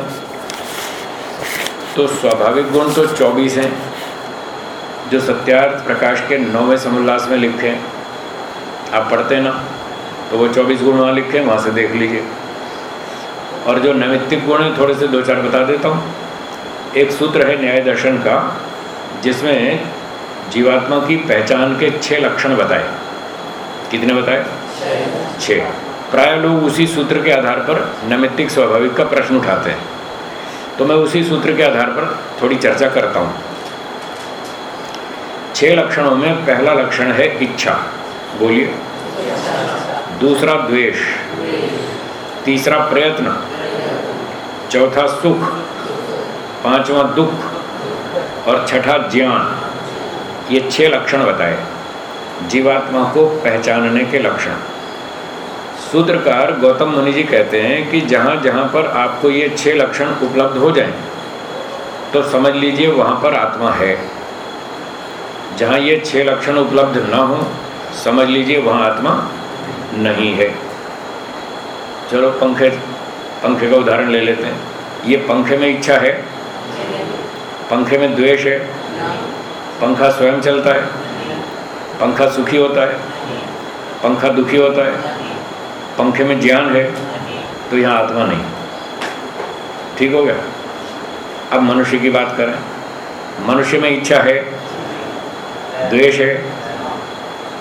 तो स्वाभाविक गुण तो 24 हैं, जो सत्यार्थ प्रकाश के नौवें समोल्लास में लिखे हैं। आप पढ़ते ना तो वो 24 गुण वहाँ लिखे हैं, वहाँ से देख लीजिए। और जो नैमित्तिक गुण है, थोड़े से दो चार बता देता हूँ। एक सूत्र है न्याय दर्शन का, जिसमें जीवात्मा की पहचान के छह लक्षण बताए। कितने बताए? छः प्राय लोग उसी सूत्र के आधार पर नैमित्तिक स्वाभाविक का प्रश्न उठाते हैं। तो मैं उसी सूत्र के आधार पर थोड़ी चर्चा करता हूँ। छह लक्षणों में पहला लक्षण है इच्छा। बोलिए। दूसरा द्वेष। तीसरा प्रयत्न। चौथा सुख। पांचवा दुख और छठा ज्ञान, ये छह लक्षण बताए, जीवात्मा को पहचानने के लक्षण। सूत्रकार गौतम मुनि जी कहते हैं कि जहाँ जहाँ पर आपको ये छह लक्षण उपलब्ध हो जाएँ तो समझ लीजिए वहाँ पर आत्मा है। जहाँ ये छह लक्षण उपलब्ध ना हो, समझ लीजिए वहाँ आत्मा नहीं है। चलो पंखे पंखे का उदाहरण ले लेते हैं। ये पंखे में इच्छा है पंखे में द्वेष है, पंखा स्वयं चलता है, पंखा सुखी होता है, पंखा दुखी होता है, पंखे में ज्ञान है तो यहाँ आत्मा नहीं। ठीक हो गया? अब मनुष्य की बात करें। मनुष्य में इच्छा है, द्वेष है,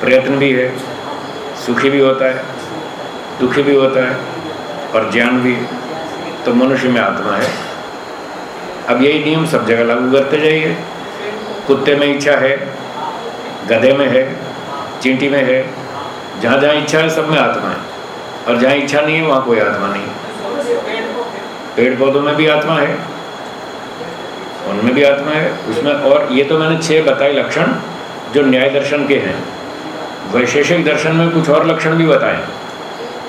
प्रयत्न भी है, सुखी भी होता है, दुखी भी होता है, और ज्ञान भी है तो मनुष्य में आत्मा है। अब यही नियम सब जगह लागू करते जाइए। कुत्ते में इच्छा है, गधे में है, चींटी में है, जहाँ जहाँ इच्छा है सब में आत्मा है। और जहाँ इच्छा नहीं है, वहाँ कोई आत्मा नहीं है। पेड़ पौधों में भी आत्मा है, उनमें भी आत्मा है। उसमें और ये तो मैंने छह बताए लक्षण, जो न्याय दर्शन के हैं। वैशेषिक दर्शन में कुछ और लक्षण भी बताए।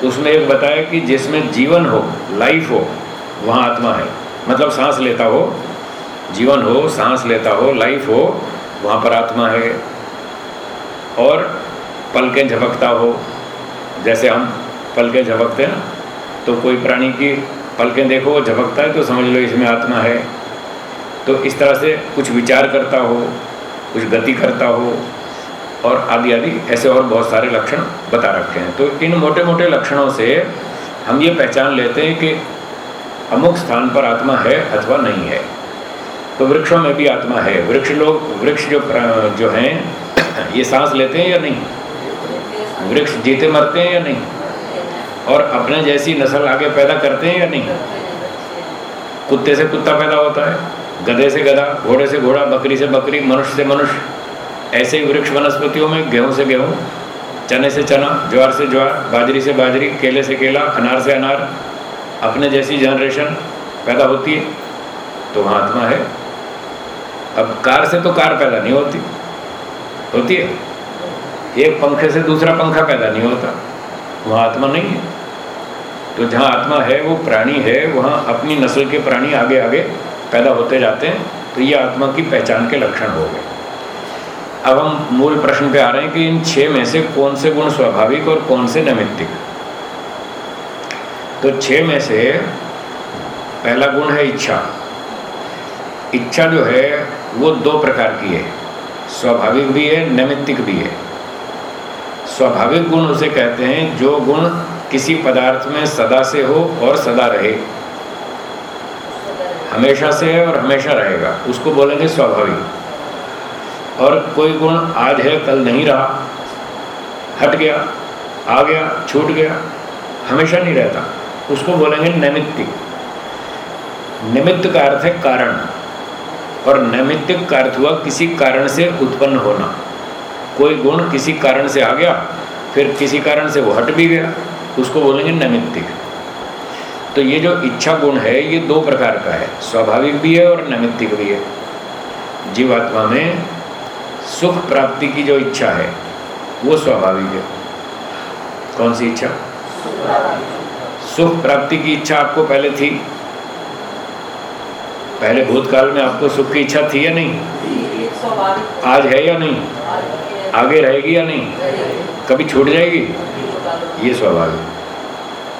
उसमें एक बताया कि जिसमें जीवन हो, लाइफ हो, वहाँ आत्मा है। मतलब सांस लेता हो, जीवन हो, सांस लेता हो लाइफ हो, वहाँ पर आत्मा है। और पलकें झपकता हो, जैसे हम पलकें झपकते हैं ना तो कोई प्राणी की पलकें देखो, वो झपकता है तो समझ लो इसमें आत्मा है। तो इस तरह से कुछ विचार करता हो, कुछ गति करता हो, और आदि आदि, ऐसे और बहुत सारे लक्षण बता रखे हैं। तो इन मोटे मोटे लक्षणों से हम ये पहचान लेते हैं कि अमुक स्थान पर आत्मा है अथवा नहीं है। तो वृक्षों में भी आत्मा है। वृक्ष लोग, वृक्ष जो जो हैं, ये सांस लेते हैं या नहीं? वृक्ष जीते मरते हैं या नहीं? और अपने जैसी नस्ल आगे पैदा करते हैं या नहीं? कुत्ते से कुत्ता पैदा होता है, गधे से गधा, घोड़े से घोड़ा, बकरी से बकरी, मनुष्य से मनुष्य। ऐसे ही वृक्ष वनस्पतियों में गेहूँ से गेहूँ, चने से चना, ज्वार से ज्वार, बाजरी से बाजरी, केले से केला, अनार से अनार अपने जैसी जनरेशन पैदा होती है तो वहाँ आत्मा है। अब कार से तो कार पैदा नहीं होती। होती है। एक पंखे से दूसरा पंखा पैदा नहीं होता। वहाँ आत्मा नहीं है। तो जहाँ आत्मा है, वो प्राणी है, वहाँ अपनी नस्ल के प्राणी आगे आगे पैदा होते जाते हैं तो ये आत्मा की पहचान के लक्षण हो गए। अब हम मूल प्रश्न पे आ रहे हैं कि इन छः में से कौन से गुण स्वाभाविक और कौन से नैमित्तिक? तो छह में से पहला गुण है इच्छा। इच्छा जो है, वो दो प्रकार की है। स्वाभाविक भी है, नैमित्तिक भी है। स्वाभाविक गुण उसे कहते हैं जो गुण किसी पदार्थ में सदा से हो और सदा रहे। हमेशा से है और हमेशा रहेगा। उसको बोलेंगे स्वाभाविक। और कोई गुण आज है, कल नहीं रहा। हट गया, आ गया, छूट गया, हमेशा नहीं रहता। उसको बोलेंगे नैमित्तिक। निमित्त का अर्थ है कारण। और नैमित्तिक का अर्थ हुआ किसी कारण से उत्पन्न होना। कोई गुण किसी कारण से आ गया, फिर किसी कारण से वो हट भी गया, उसको बोलेंगे नैमित्तिक। तो ये जो इच्छा गुण है, ये दो प्रकार का है। स्वाभाविक भी है और नैमित्तिक भी है। जीवात्मा में सुख प्राप्ति की जो इच्छा है, वो स्वाभाविक है। कौन सी इच्छा? सुख प्राप्ति की इच्छा आपको पहले थी? पहले भूतकाल में आपको सुख की इच्छा थी या नहीं? आज है या नहीं? आगे रहेगी या नहीं? कभी छूट जाएगी? ये स्वाभाविक।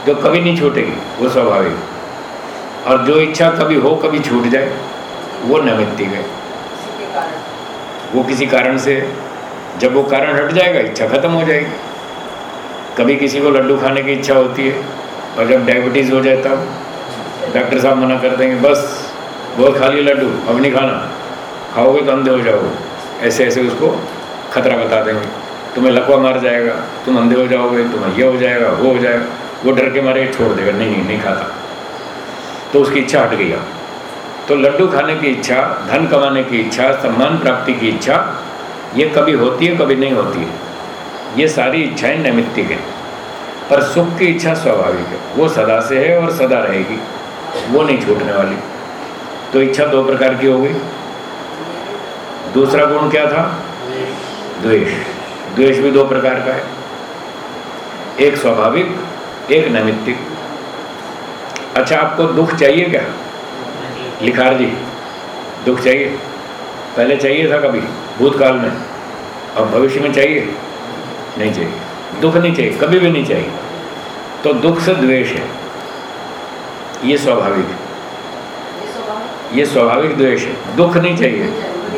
जो कभी नहीं छूटेगी, वो स्वाभाविक। और जो इच्छा कभी हो, कभी छूट जाए, वो नैमित्तिक है। वो किसी कारण से जब वो कारण हट जाएगा, इच्छा खत्म हो जाएगी। कभी किसी को लड्डू खाने की इच्छा होती है। और जब डायबिटीज़ हो जाए तब डॉक्टर साहब मना कर देंगे बस बहुत खा लिया लड्डू, अब नहीं खाना। खाओगे तो अंधे हो जाओगे। ऐसे ऐसे उसको खतरा बता देंगे। तुम्हें लकवा मार जाएगा, तुम अंधे हो जाओगे, तुम्हें यह हो जाएगा, वो हो जाएगा। वो डर के मारे, छोड़ देगा, नहीं नहीं नहीं खाता। तो उसकी इच्छा हट गई तो लड्डू खाने की इच्छा, धन कमाने की इच्छा, सम्मान प्राप्ति की इच्छा, ये कभी होती है, कभी नहीं होती है। ये सारी इच्छाएँ नैमित्तिक हैं। पर सुख की इच्छा स्वाभाविक है। वो सदा से है और सदा रहेगी। वो नहीं छूटने वाली। तो इच्छा दो प्रकार की हो गई। दूसरा गुण क्या था? द्वेष। द्वेष भी दो प्रकार का है। एक स्वाभाविक, एक नैमित्तिक। अच्छा आपको दुख चाहिए क्या? लिखार जी, दुख चाहिए। पहले चाहिए था कभी? भूतकाल में। और भविष्य में चाहिए? नहीं चाहिए। दुख नहीं चाहिए कभी भी नहीं चाहिए। तो दुख से द्वेष है। ये स्वाभाविक है। ये स्वाभाविक? द्वेष है। दुख नहीं चाहिए।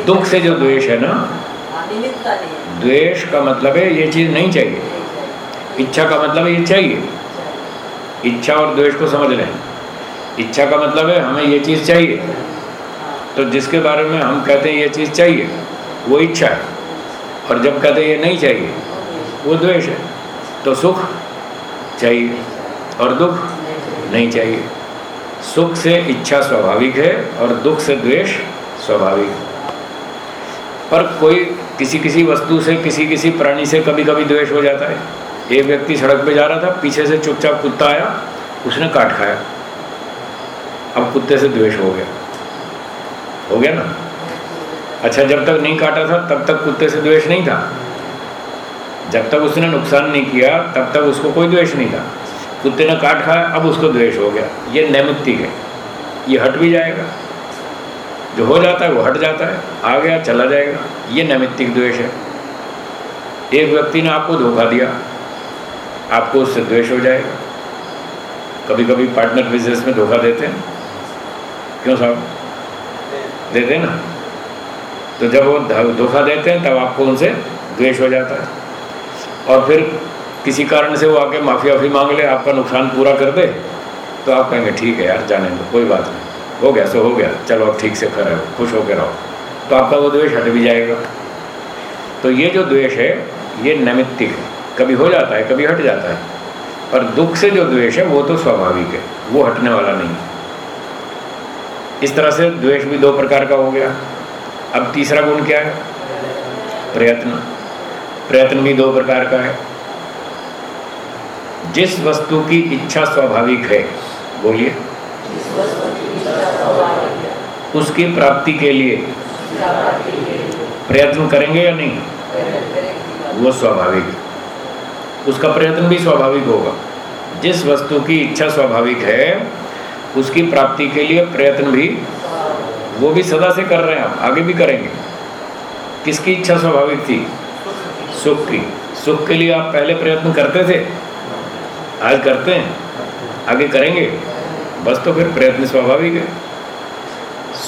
दुख से जो द्वेष है ना द्वेष का मतलब है ये चीज़ नहीं चाहिए। इच्छा का मतलब है ये चाहिए। इच्छा और द्वेष को समझ लें इच्छा का मतलब है हमें ये चीज़ चाहिए। तो जिसके बारे में हम कहते हैं ये चीज़ चाहिए वो इच्छा है। और जब कहते हैं ये नहीं चाहिए वो द्वेष है तो सुख चाहिए और दुख नहीं चाहिए। सुख से इच्छा स्वाभाविक है और दुख से द्वेष स्वाभाविक पर कोई किसी किसी वस्तु से किसी किसी प्राणी से कभी कभी द्वेष हो जाता है। एक व्यक्ति सड़क पे जा रहा था, पीछे से चुपचाप कुत्ता आया, उसने काट खाया। अब कुत्ते से द्वेष हो गया। हो गया ना? अच्छा जब तक नहीं काटा था, तब तक कुत्ते से द्वेष नहीं था। जब तक उसने नुकसान नहीं किया, तब तक उसको कोई द्वेष नहीं था। कुत्ते ने काट खाया, अब उसको द्वेष हो गया। ये नैमित्तिक है। ये हट भी जाएगा। जो हो जाता है, वो हट जाता है। आ गया, चला जाएगा। ये नैमित्तिक द्वेष है। एक व्यक्ति ने आपको धोखा दिया। आपको उससे द्वेष हो जाएगा। कभी कभी पार्टनर बिज़नेस में धोखा देते हैं। क्यों साहब? देते हैं ना। तो जब वो धोखा देते हैं, तब आपको उनसे द्वेष हो जाता है। और फिर किसी कारण से वो आके माफ़ी वाफ़ी मांग ले, आपका नुकसान पूरा कर दे तो आप कहेंगे, ठीक है यार, जाने दो, कोई बात नहीं। हो गया, सो हो गया, चलो अब ठीक से करे हो खुश होकर रहो। तो आपका वो द्वेष हट भी जाएगा। तो ये जो द्वेष है, ये नैमित्तिक है। कभी हो जाता है, कभी हट जाता है। पर दुख से जो द्वेष है, वो तो स्वाभाविक है, वो हटने वाला नहीं है। इस तरह से द्वेष भी दो प्रकार का हो गया। अब तीसरा गुण क्या है? प्रयत्न। प्रयत्न भी दो प्रकार का है। जिस वस्तु की इच्छा स्वाभाविक है, बोलिए। उसकी प्राप्ति के लिए प्रयत्न करेंगे या नहीं? वो स्वाभाविक। उसका प्रयत्न भी स्वाभाविक होगा। जिस वस्तु की इच्छा स्वाभाविक है, उसकी प्राप्ति के लिए प्रयत्न भी वो भी सदा से कर रहे हैं आप, आगे भी करेंगे। किसकी इच्छा स्वाभाविक थी? सुख की। सुख के लिए आप पहले प्रयत्न करते थे? आज करते हैं। आगे करेंगे। बस तो फिर प्रयत्न स्वाभाविक है।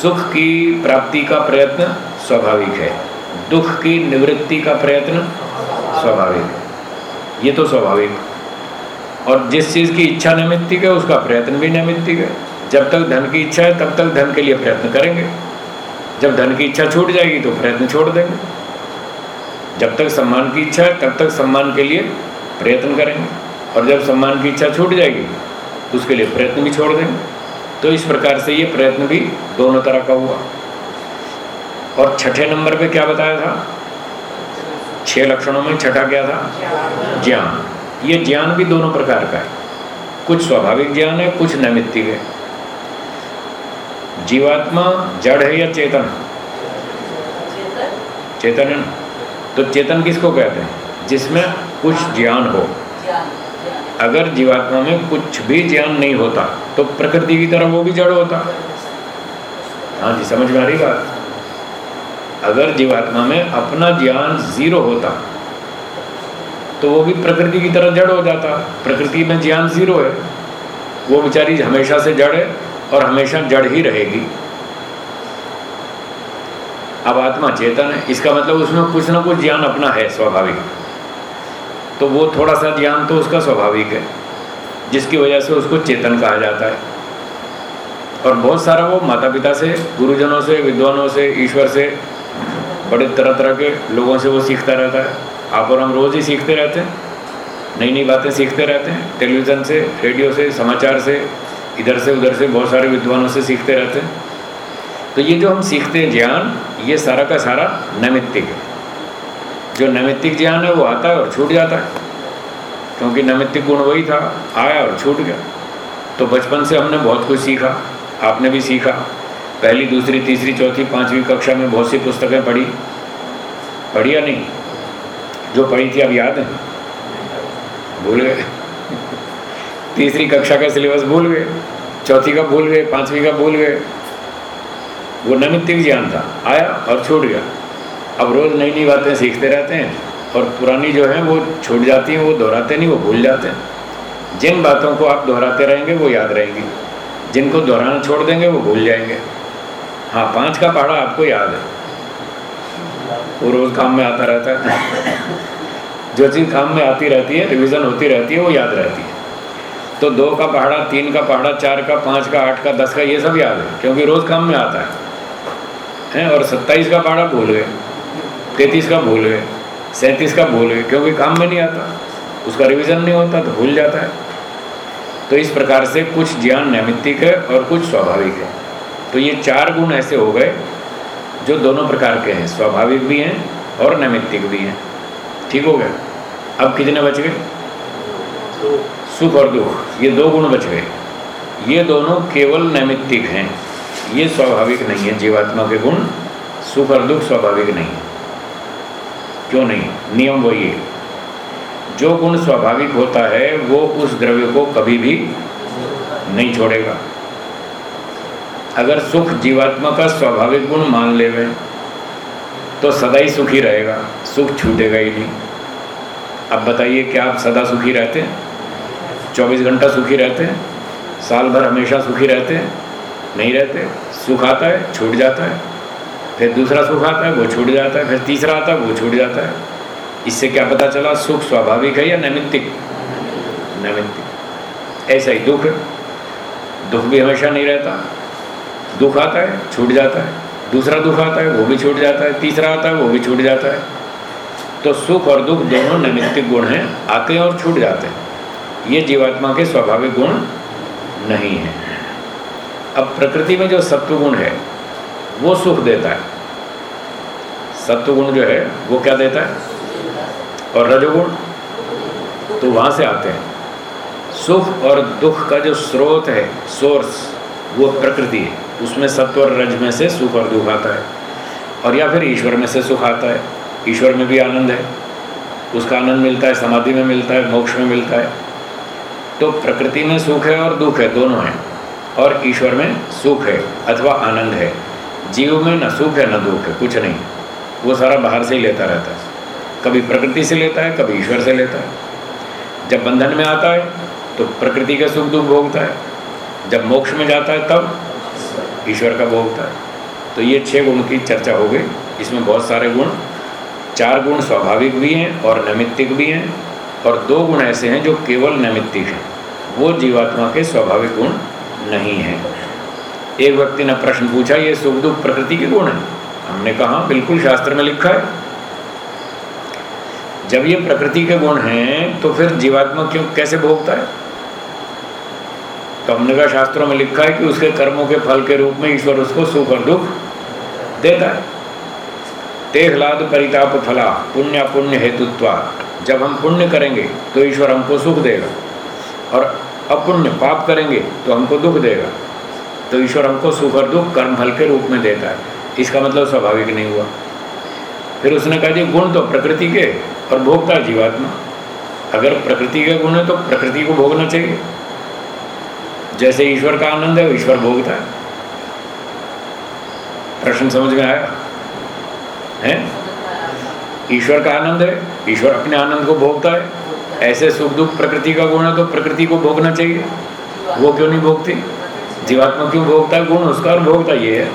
सुख की प्राप्ति का प्रयत्न स्वाभाविक है। दुख की निवृत्ति का प्रयत्न स्वाभाविक है। ये तो स्वाभाविक। और जिस चीज़ की इच्छा नैमित्तिक है, उसका प्रयत्न भी नैमित्तिक है। जब तक धन की इच्छा है, तब तक धन के लिए प्रयत्न करेंगे। जब धन की इच्छा छूट जाएगी तो प्रयत्न छोड़ देंगे। जब तक सम्मान की इच्छा है तब तक सम्मान के लिए प्रयत्न करेंगे। और जब सम्मान की इच्छा छूट जाएगी तो उसके लिए प्रयत्न भी छोड़ देंगे। तो इस प्रकार से ये प्रयत्न भी दोनों तरह का हुआ। और छठे नंबर पे क्या बताया था? छह लक्षणों में छठा क्या था? ज्ञान। ये ज्ञान भी दोनों प्रकार का है। कुछ स्वाभाविक ज्ञान है कुछ नैमित्तिक है। जीवात्मा जड़ है या चेतन? चेतन। है तो चेतन किसको कहते हैं? जिसमें कुछ ज्ञान हो। अगर जीवात्मा में कुछ भी ज्ञान नहीं होता तो प्रकृति की तरह वो भी जड़ होता। हाँ जी, समझ में आ रही बात? अगर जीवात्मा में अपना ज्ञान ज़ीरो होता तो वो भी प्रकृति की तरह जड़ हो जाता। प्रकृति में ज्ञान ज़ीरो है। वो बेचारी हमेशा से जड़ है और हमेशा जड़ ही रहेगी। अब आत्मा चेतन है, इसका मतलब उसमें कुछ ना कुछ ज्ञान अपना है स्वाभाविक। तो वो थोड़ा सा ज्ञान तो उसका स्वाभाविक है, जिसकी वजह से उसको चेतन कहा जाता है। और बहुत सारा वो माता पिता से, गुरुजनों से, विद्वानों से, ईश्वर से, बड़े तरह तरह के लोगों से वो सीखता रहता है। आप और हम रोज़ ही सीखते रहते हैं नई नई बातें सीखते रहते हैं, टेलीविज़न से, रेडियो से, समाचार से, इधर से, उधर से, बहुत सारे विद्वानों से सीखते रहते हैं। तो ये जो हम सीखते हैं ज्ञान, ये सारा का सारा नैमित्तिक है। जो नैमित्तिक ज्ञान है, वो आता है और छूट जाता है। क्योंकि नैमित्तिक गुण वही था, आया और छूट गया। तो बचपन से हमने बहुत कुछ सीखा, आपने भी सीखा। पहली, दूसरी, तीसरी, चौथी, पाँचवीं कक्षा में बहुत सी पुस्तकें पढ़ी। पढ़ी या नहीं, जो पढ़ी थी अब याद है। भूल गए। तीसरी कक्षा का सिलेबस भूल गए, चौथी का भूल गए, पाँचवीं का भूल गए। वो नैमित्तिक ज्ञान था। आया और छूट गया। अब रोज़ नई नई बातें सीखते रहते हैं और पुरानी जो है वो छूट जाती हैं, वो दोहराते नहीं, वो भूल जाते हैं। जिन बातों को आप दोहराते रहेंगे, वो याद रहेंगी। जिनको दोहराना छोड़ देंगे, वो भूल जाएँगे। हाँ पाँच का पहाड़ा आपको याद है। वो रोज़ काम में आता रहता है। जो चीज़ काम में आती रहती है, रिविज़न होती रहती है, वो याद रहती है। तो दो का पहाड़ा, तीन का पहाड़ा, चार का, पाँच का, आठ का, दस का, ये सब याद है, क्योंकि रोज़ काम में आता है। हैं और सत्ताईस का पहाड़ा भूल गए, तैतीस का भूल गए, सैंतीस का भूल गए, क्योंकि काम में नहीं आता, उसका रिवीजन नहीं होता तो भूल जाता है। तो इस प्रकार से कुछ ज्ञान नैमित्तिक है और कुछ स्वाभाविक है। तो ये चार गुण ऐसे हो गए, जो दोनों प्रकार के हैं, स्वाभाविक भी हैं और नैमित्तिक भी हैं। ठीक हो गया? अब कितने बच गए? सुख और दुख। ये दो गुण बच गए। ये दोनों केवल नैमित्तिक हैं। ये स्वाभाविक नहीं है, जीवात्मा के गुण सुख और दुख स्वाभाविक नहीं है। क्यों नहीं? नियम वही है। जो गुण स्वाभाविक होता है, वो उस द्रव्य को कभी भी नहीं छोड़ेगा। अगर सुख जीवात्मा का स्वाभाविक गुण मान ले तो सदा ही सुखी रहेगा। सुख छूटेगा ही नहीं। अब बताइए, क्या आप सदा सुखी रहते हैं? चौबीस घंटा सुखी रहते हैं? साल भर हमेशा सुखी रहते हैं? नहीं रहते, सुख आता है, छूट जाता है, फिर दूसरा सुख आता है, वो छूट जाता है, फिर तीसरा आता है, वो छूट जाता है। इससे क्या पता चला सुख स्वाभाविक है या नैमित्तिक? नैमित्तिक। ऐसा ही दुख। दुख भी हमेशा नहीं रहता। दुख आता है, छूट जाता है। दूसरा दुख आता है, वो भी छूट जाता है। तीसरा आता है, वो भी छूट जाता है। तो सुख और दुख दोनों नैमित्तिक गुण हैं। आते हैं और छूट जाते हैं। ये जीवात्मा के स्वाभाविक गुण नहीं है। अब प्रकृति में जो सत्वगुण है, वो सुख देता है। सत्वगुण जो है, वो क्या देता है? और रजोगुण? तो वहाँ से आते हैं। सुख और दुख का जो स्रोत है सोर्स वो प्रकृति है। उसमें सत्व और रज में से सुख और दुख आता है। और या फिर ईश्वर में से सुख आता है। ईश्वर में भी आनंद है। उसका आनंद मिलता है, समाधि में मिलता है, मोक्ष में मिलता है। तो प्रकृति में सुख है और दुख है, दोनों हैं। और ईश्वर में सुख है अथवा आनंद है। जीव में न सुख है, न दुख है, कुछ नहीं। वो सारा बाहर से ही लेता रहता है। कभी प्रकृति से लेता है, कभी ईश्वर से लेता है। जब बंधन में आता है तो प्रकृति का सुख दुख भोगता है। जब मोक्ष में जाता है, तब ईश्वर का भोगता है। तो ये छह गुण की चर्चा हो गई। इसमें बहुत सारे गुण, चार गुण स्वाभाविक भी हैं और नैमित्तिक भी हैं। और दो गुण ऐसे हैं जो केवल नैमित्तिक हैं। वो जीवात्मा के स्वाभाविक गुण नहीं है। एक व्यक्ति ने प्रश्न पूछा, ये सुख दुख प्रकृति के गुण हैं? हमने कहा, बिल्कुल, शास्त्र में लिखा है। जब ये प्रकृति के गुण हैं तो फिर जीवात्मा क्यों, कैसे भोगता है? तो हमने कहा, शास्त्रों में लिखा है कि उसके कर्मों के फल के रूप में ईश्वर उसको सुख और दुख देता है। तेहलाद परिताप फला पुण्य पुण्य हेतुत्वा। जब हम पुण्य करेंगे तो ईश्वर हमको सुख देगा। और अपुण्य पाप करेंगे तो हमको दुख देगा। तो ईश्वर हमको सुख और दुख कर्म फल के रूप में देता है। इसका मतलब स्वाभाविक नहीं हुआ। फिर उसने कहा, जी, गुण तो प्रकृति के और भोगता है जीवात्मा। अगर प्रकृति के गुण है तो प्रकृति को भोगना चाहिए। जैसे ईश्वर का आनंद है, ईश्वर भोगता है। प्रश्न समझ में आया? है? ईश्वर का आनंद है, ईश्वर अपने आनंद को भोगता है। ऐसे सुख दुख प्रकृति का गुण है तो प्रकृति को भोगना चाहिए। वो क्यों नहीं भोगती? जीवात्मा क्यों भोगता है? गुण उसका और भोगता ये है। [laughs]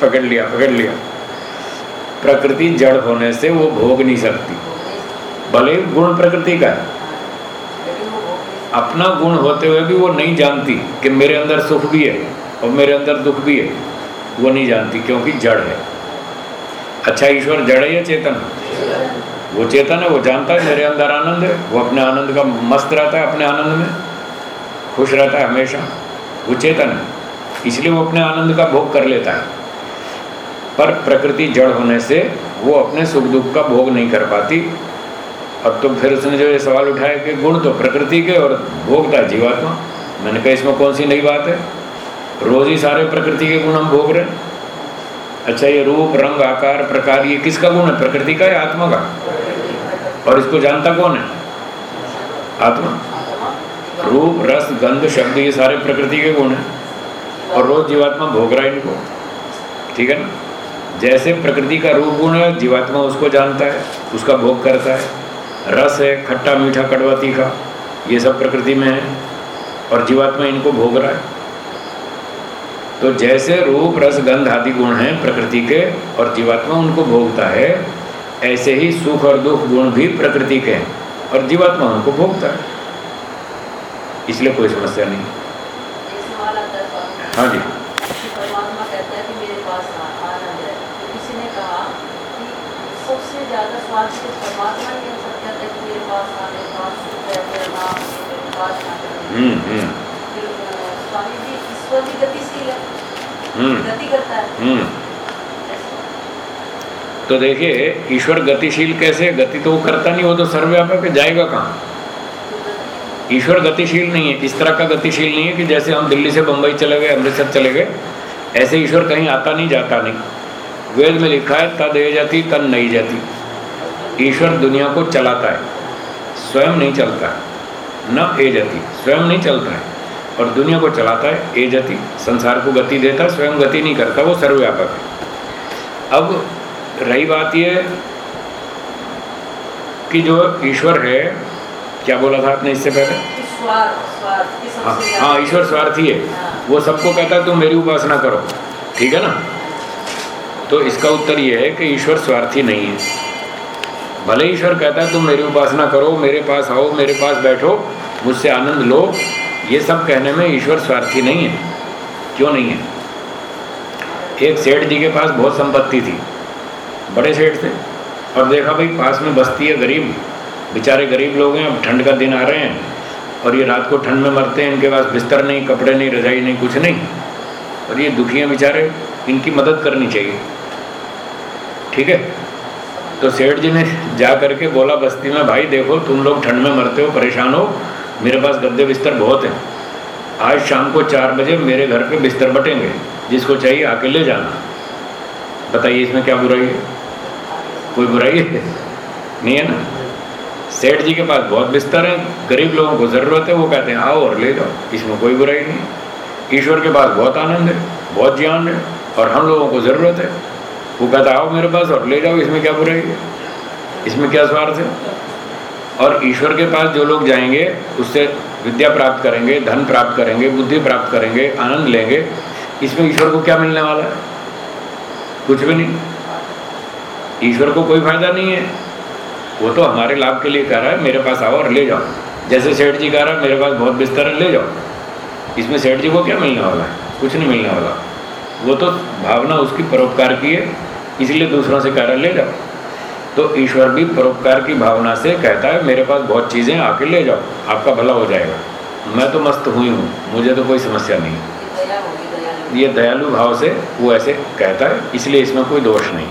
पकड़ लिया पकड़ लिया। प्रकृति जड़ होने से वो भोग नहीं सकती। भले गुण प्रकृति का है। अपना गुण होते हुए भी वो नहीं जानती कि मेरे अंदर सुख भी है और मेरे अंदर दुख भी है। वो नहीं जानती क्योंकि जड़ है। अच्छा ईश्वर जड़ है या चेतन? वो चेतन है, वो जानता है, मेरे अंदर आनंद है। वो अपने आनंद का मस्त रहता है अपने आनंद में। खुश रहता है हमेशा। वो चेतन है, इसलिए वो अपने आनंद का भोग कर लेता है। पर प्रकृति जड़ होने से वो अपने सुख दुख का भोग नहीं कर पाती। अब तो फिर उसने जो ये सवाल उठाया कि गुण तो प्रकृति के और भोगता है जीवात्मा। मैंने कहा, इसमें कौन सी नई बात है? रोज ही सारे प्रकृति के गुण हम भोग रहे हैं। अच्छा ये रूप, रंग, आकार, प्रकार, ये किसका गुण है? प्रकृति का या आत्मा का? और इसको जानता कौन है? आत्मा। रूप, रस, गंध, शब्द, ये सारे प्रकृति के गुण हैं। और रोज जीवात्मा भोग रहा है इनको। ठीक है ना? जैसे प्रकृति का रूप गुण है, जीवात्मा उसको जानता है, उसका भोग करता है। रस है, खट्टा, मीठा, कड़वा, तीखा, ये सब प्रकृति में है। और जीवात्मा इनको भोग रहा है। तो जैसे रूप, रस, गंध आदि गुण हैं प्रकृति के, और जीवात्मा उनको भोगता है ऐसे ही सुख और दुख गुण भी प्रकृति के हैं और जीवात्मा उनको भोगता है। इसलिए कोई समस्या नहीं। हाँ जी। परमात्मा कहता कि मेरे पास आनंद तो हम्म हम्म। स्वामी जी ईश्वर भी गतिशील है। हम्म। गति करता है। हम्म। तो देखिए, ईश्वर गतिशील कैसे? गति तो वो करता नहीं, वो तो सर्वव्यापक है, जाएगा कहाँ? ईश्वर गतिशील नहीं है, इस तरह का गतिशील नहीं है कि जैसे हम दिल्ली से बम्बई चले गए, अमृतसर चले गए, ऐसे ईश्वर कहीं आता नहीं, जाता नहीं। वेद में लिखा है, तद ए जाती, तन नहीं जाती। ईश्वर दुनिया को चलाता है, स्वयं नहीं चलता है, न ए जाती, स्वयं नहीं चलता है, और दुनिया को चलाता है ए जाती, संसार को गति देता स्वयं गति नहीं करता, वो सर्वव्यापक है। अब रही बात ये कि जो ईश्वर है क्या बोला था आपने इससे पहले? हाँ हाँ ईश्वर स्वार्थी है। हाँ। वो सबको कहता है तुम मेरी उपासना करो। ठीक है ना? तो इसका उत्तर ये है कि ईश्वर स्वार्थी नहीं है। भले ईश्वर कहता है तुम मेरी उपासना करो मेरे पास आओ मेरे पास बैठो मुझसे आनंद लो। ये सब कहने में ईश्वर स्वार्थी नहीं है। क्यों नहीं है? एक सेठ जी के पास बहुत संपत्ति थी। बड़े सेठ थे। और देखा भाई, पास में बस्ती है, गरीब। बेचारे गरीब लोग हैं, अब ठंड का दिन आ रहे हैं। और ये रात को ठंड में मरते हैं, इनके पास बिस्तर नहीं, कपड़े नहीं, रजाई नहीं, कुछ नहीं। और ये दुखी हैं बेचारे, इनकी मदद करनी चाहिए। ठीक है? तो सेठ जी ने जा करके बोला बस्ती में, भाई देखो, तुम लोग ठंड में मरते हो, परेशान हो। मेरे पास गद्दे बिस्तर बहुत हैं। आज शाम को चार बजे मेरे घर पे बिस्तर बटेंगे, जिसको चाहिए आके ले जाना। बताइए इसमें क्या बुराई है? कोई बुराई है? नहीं है ना? सेठ जी के पास बहुत बिस्तर है, गरीब लोगों को ज़रूरत है, वो कहते हैं, आओ और ले जाओ, इसमें कोई बुराई नहीं ईश्वर के पास बहुत आनंद है, बहुत ज्ञान है, और हम लोगों को ज़रूरत है। वो कहता आओ मेरे पास और ले जाओ, इसमें क्या बुराई है? इसमें क्या स्वार्थ है? और ईश्वर के पास जो लोग जाएँगे, उससे विद्या प्राप्त करेंगे, धन प्राप्त करेंगे, बुद्धि प्राप्त करेंगे, आनंद लेंगे। इसमें ईश्वर को क्या मिलने वाला है? कुछ भी नहीं। ईश्वर को कोई फ़ायदा नहीं है। वो तो हमारे लाभ के लिए कह रहा है, मेरे पास आओ और ले जाओ। जैसे सेठ जी कह रहा है, मेरे पास बहुत बिस्तर है, ले जाओ। इसमें सेठ जी को क्या मिलने वाला है? कुछ नहीं मिलने वाला। वो तो भावना उसकी परोपकार की है, इसलिए दूसरों से कह रहा है, ले जाओ। तो ईश्वर भी परोपकार की भावना से कहता है, मेरे पास बहुत चीज़ें आके ले जाओ। आपका भला हो जाएगा। मैं तो मस्त हुई हूँ, मुझे तो कोई समस्या नहीं दया ये दयालु भाव से वो ऐसे कहता है, इसलिए इसमें कोई दोष नहीं।